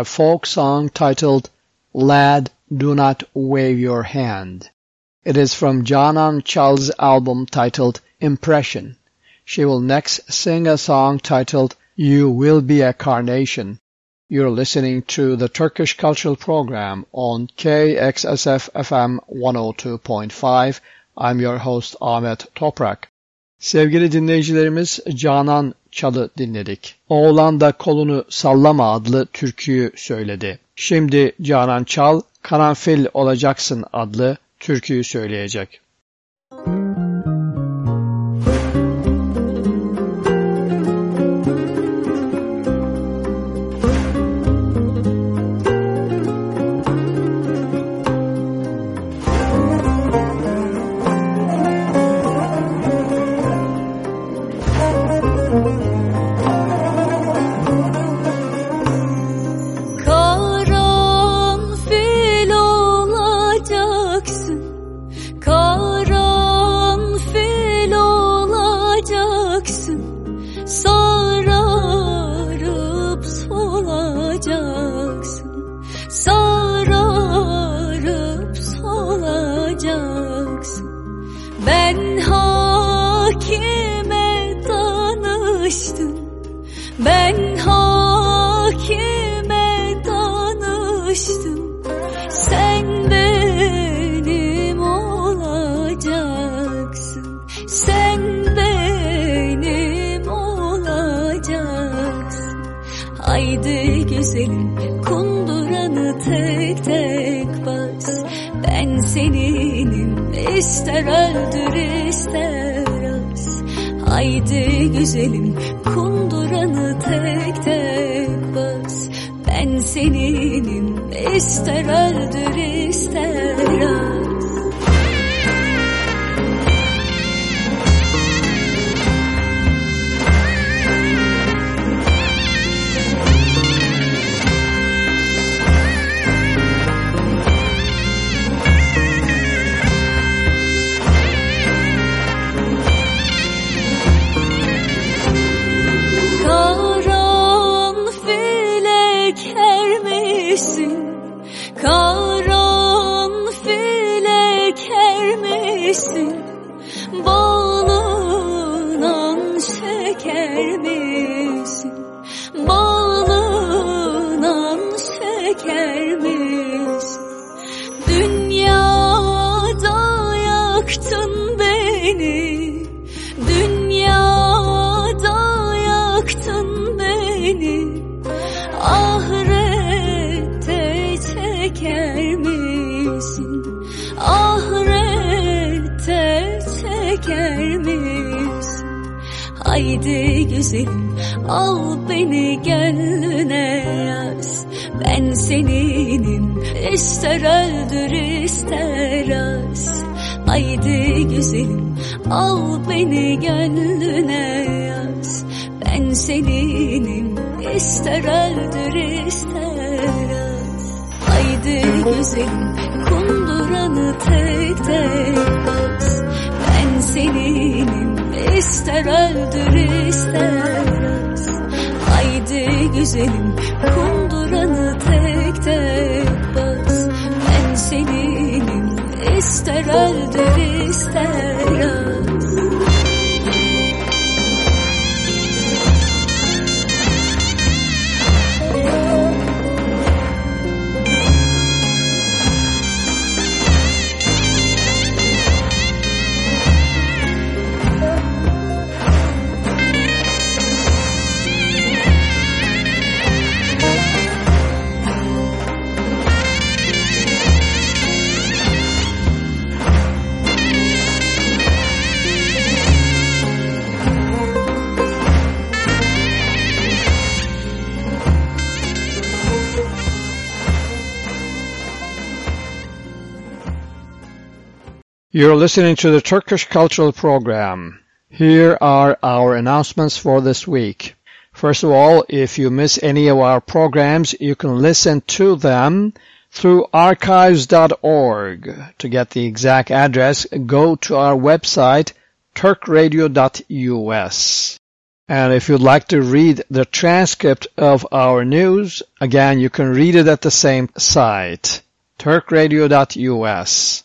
a folk song titled Lad Do Not Wave Your Hand. It is from Canan Çal's album titled Impression. She will next sing a song titled You Will Be a Carnation. You're listening to the Turkish Cultural Program on KXSF FM 102.5. I'm your host Ahmet Toprak. Sevgili dinleyicilerimiz Canan Çal'ı dinledik. Oğlan da kolunu sallama adlı türküyü söyledi. Şimdi Canan Çal, Karanfil olacaksın adlı türküyü söyleyecek. Karanfil Güzelim kunduranı tek tek bas. Ben seninim ister öldür ister as. Haydi güzelim kunduranı tek tek bas. Ben seninim ister öldür ister as ister öldür ister az Haydi güzelim al beni gönlüne yaz. Ben seninim ister öldür ister az Haydi güzelim kunduranı tek tek bas Ben seninim ister öldür ister az Haydi güzelim kunduranı ister You're listening to the Turkish Cultural Program. Here are our announcements for this week. First of all, if you miss any of our programs, you can listen to them through archives.org. To get the exact address, go to our website turkradio.us. And if you'd like to read the transcript of our news, again, you can read it at the same site, turkradio.us.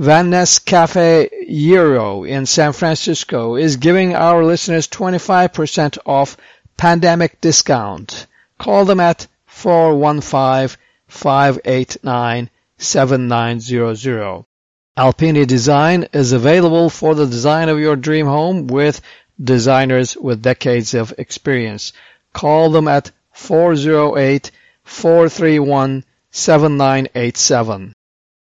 Van Ness Cafe Euro in San Francisco is giving our listeners 25% off pandemic discount. Call them at 415-589-7900. Alpini Design is available for the design of your dream home with designers with decades of experience. Call them at 408-431-7987.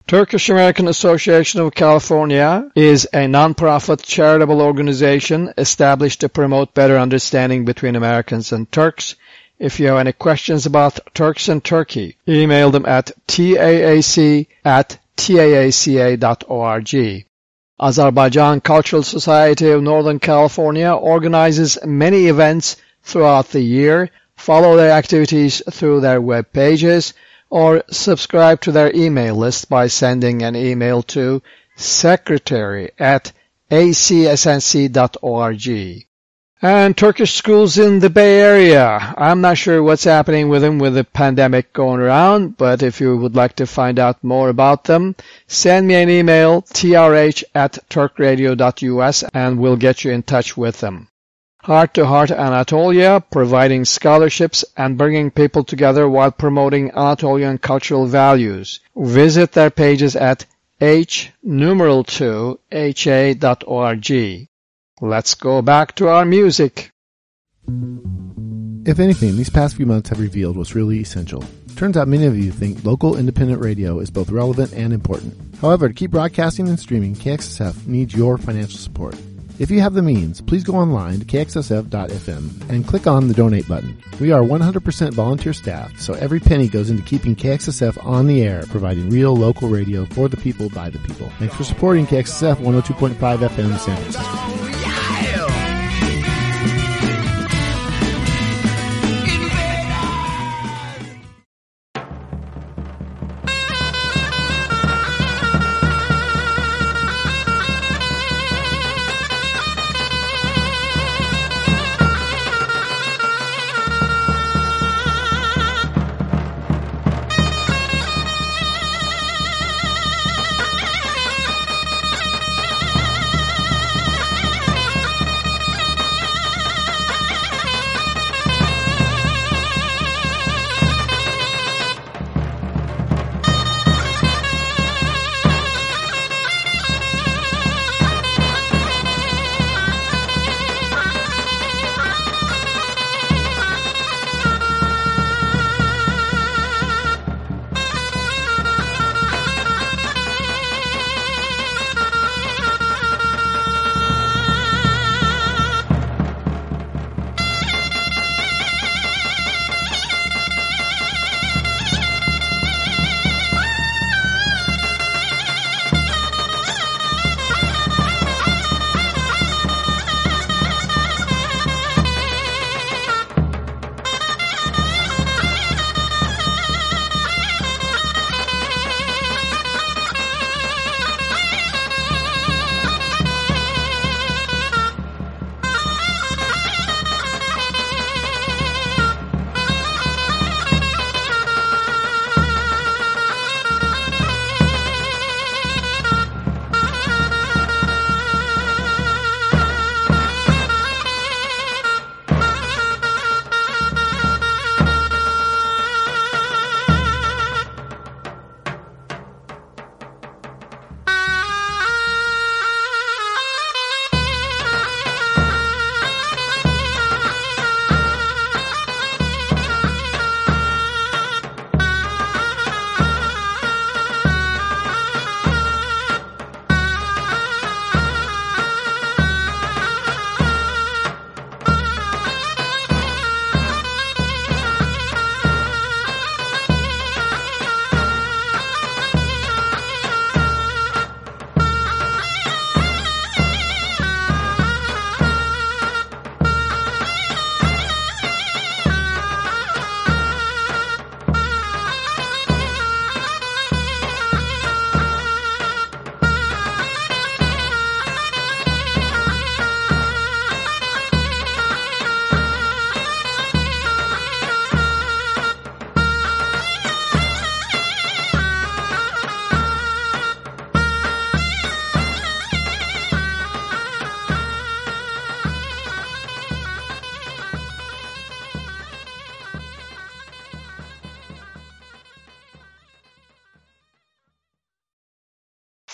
Turkish American Association of California is a nonprofit charitable organization established to promote better understanding between Americans and Turks. If you have any questions about Turks and Turkey, email them at taac at taaca.org. Azerbaijan Cultural Society of Northern California organizes many events throughout the year. Follow their activities through their web pages or subscribe to their email list by sending an email to secretary at acsnc.org. And Turkish schools in the Bay Area. I'm not sure what's happening with them with the pandemic going around, but if you would like to find out more about them, send me an email, trh at turkradio.us, and we'll get you in touch with them. Heart to Heart Anatolia, providing scholarships and bringing people together while promoting Anatolian cultural values. Visit their pages at h2ha.org. Let's go back to our music. If anything, these past few months have revealed what's really essential. Turns out many of you think local independent radio is both relevant and important. However, to keep broadcasting and streaming, KXSF needs your financial support. If you have the means, please go online to kxsf.fm and click on the donate button. We are 100% volunteer staff, so every penny goes into keeping KXSF on the air, providing real local radio for the people by the people. Thanks for supporting KXSF 102.5 FM San Francisco.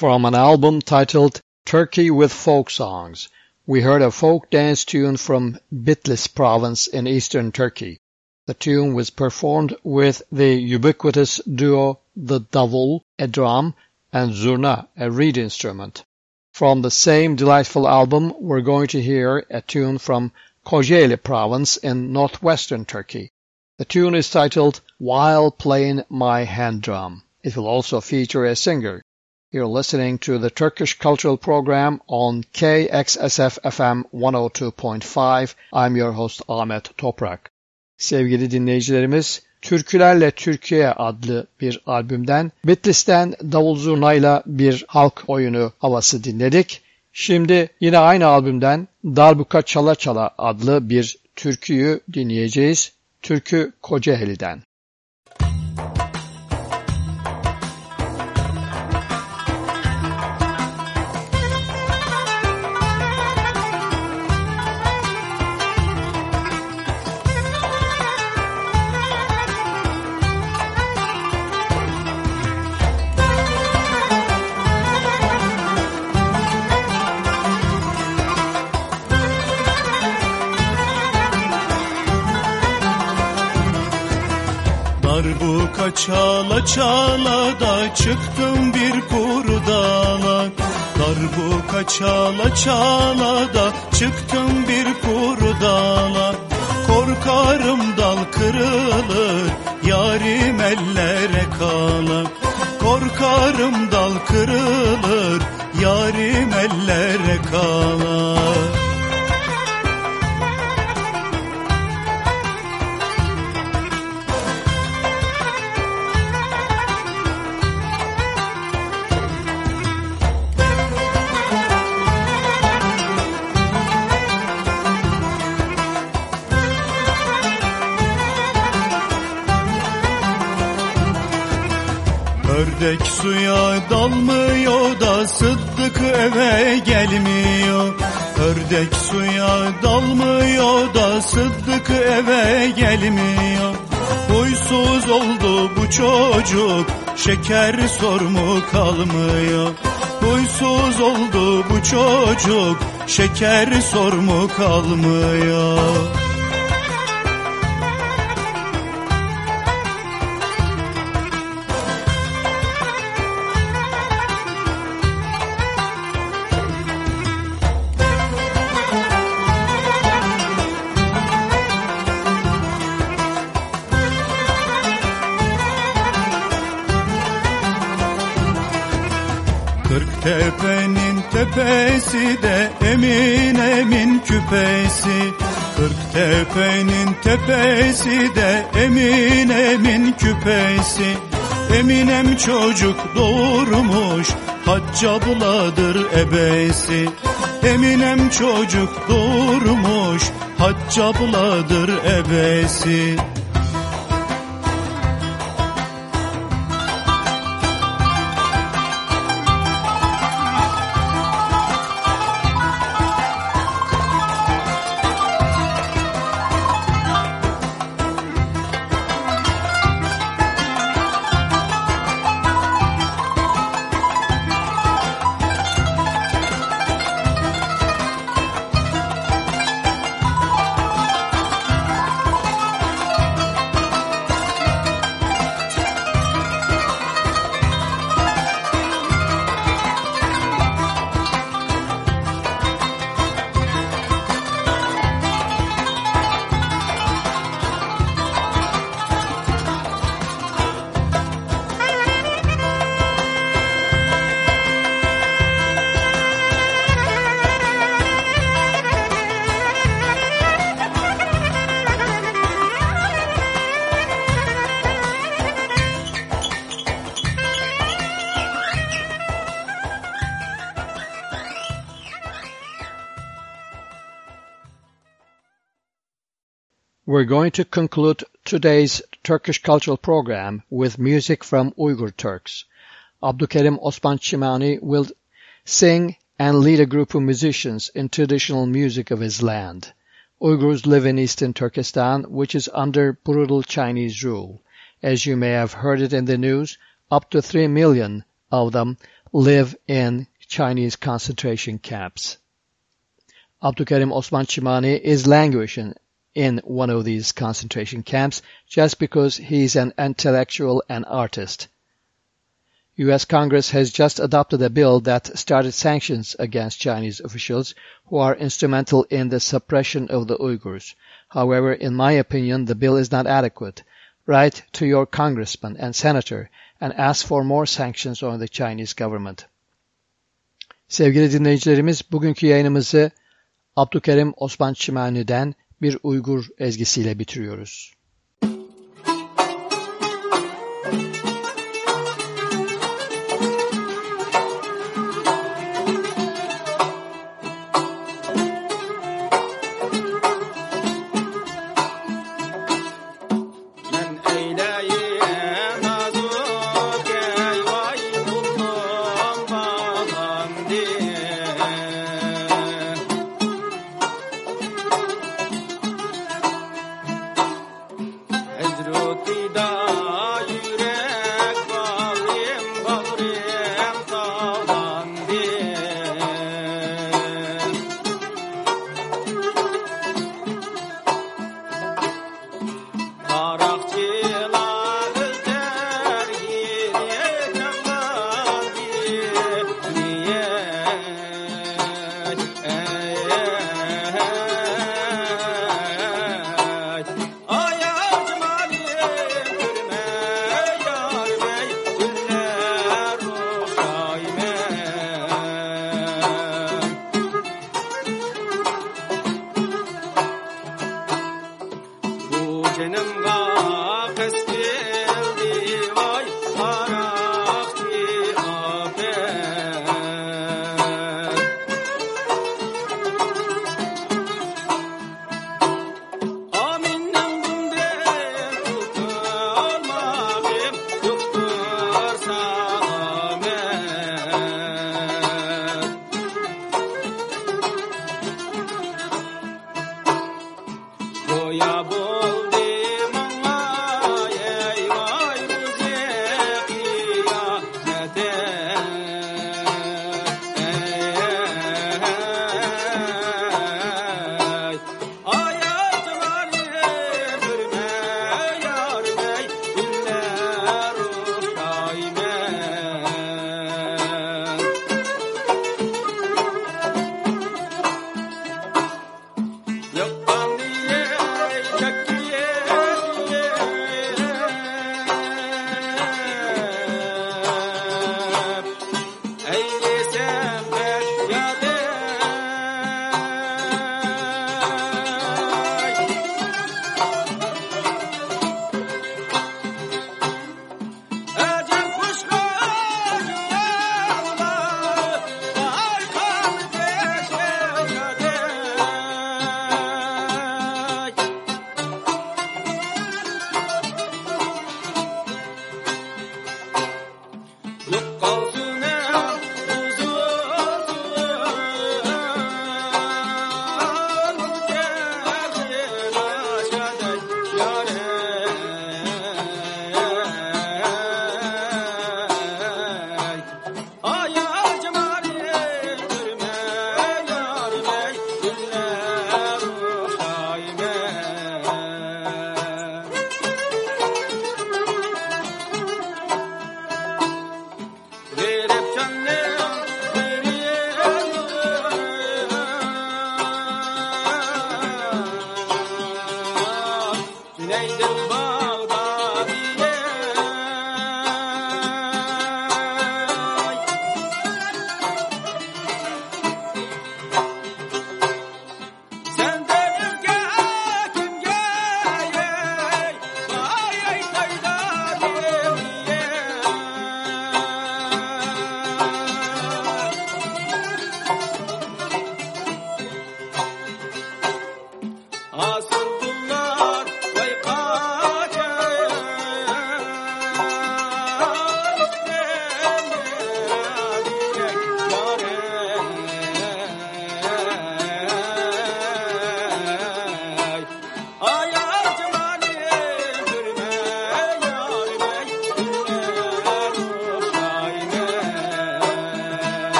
From an album titled Turkey with Folk Songs, we heard a folk dance tune from Bitlis province in eastern Turkey. The tune was performed with the ubiquitous duo the davul, a drum, and zurna, a reed instrument. From the same delightful album, we're going to hear a tune from Kocaeli province in northwestern Turkey. The tune is titled While Playing My Hand Drum. It will also feature a singer. You're listening to the Turkish Cultural Program on KXSF FM 102.5. I'm your host Ahmet Toprak. Sevgili dinleyicilerimiz, Türkülerle Türkiye adlı bir albümden Bitlis'ten Davul Zurna'yla bir halk oyunu havası dinledik. Şimdi yine aynı albümden Darbuka Çala Çala adlı bir türküyü dinleyeceğiz. Türkü Kocaeli'den. Darbuka çala çala da çıktım bir kuru dala Darbuka çala çala da çıktım bir kuru Korkarım dal kırılır yarim ellere kala Korkarım dal kırılır yarim ellere kala Ördek suya dalmıyor da Sıddık eve gelmiyor. Ördek suya dalmıyor da Sıddık eve gelmiyor. Huysuz oldu bu çocuk Şeker sormu kalmıyor. Huysuz oldu bu çocuk Şeker sormu kalmıyor emin emin küpesi Kırk tepenin tepesi de emin emin küpesi. Eminem çocuk doğurmuş Haccabladır ebesi. Eminem çocuk doğurmuş Haccabladır ebesi going to conclude today's Turkish cultural program with music from Uyghur Turks. Abdukerim Osman Chimani will sing and lead a group of musicians in traditional music of his land. Uyghurs live in eastern Turkestan, which is under brutal Chinese rule. As you may have heard it in the news, up to 3 million of them live in Chinese concentration camps. Abdukerim Osman Chimani is languishing in one of these concentration camps just because he's an intellectual and artist. U.S. Congress has just adopted a bill that started sanctions against Chinese officials who are instrumental in the suppression of the Uyghurs. However, in my opinion, the bill is not adequate. Write to your congressman and senator and ask for more sanctions on the Chinese government. Sevgili dinleyicilerimiz, bugünkü yayınımızı Abdülkerim Osman Çimani'den bir Uygur ezgisiyle bitiriyoruz.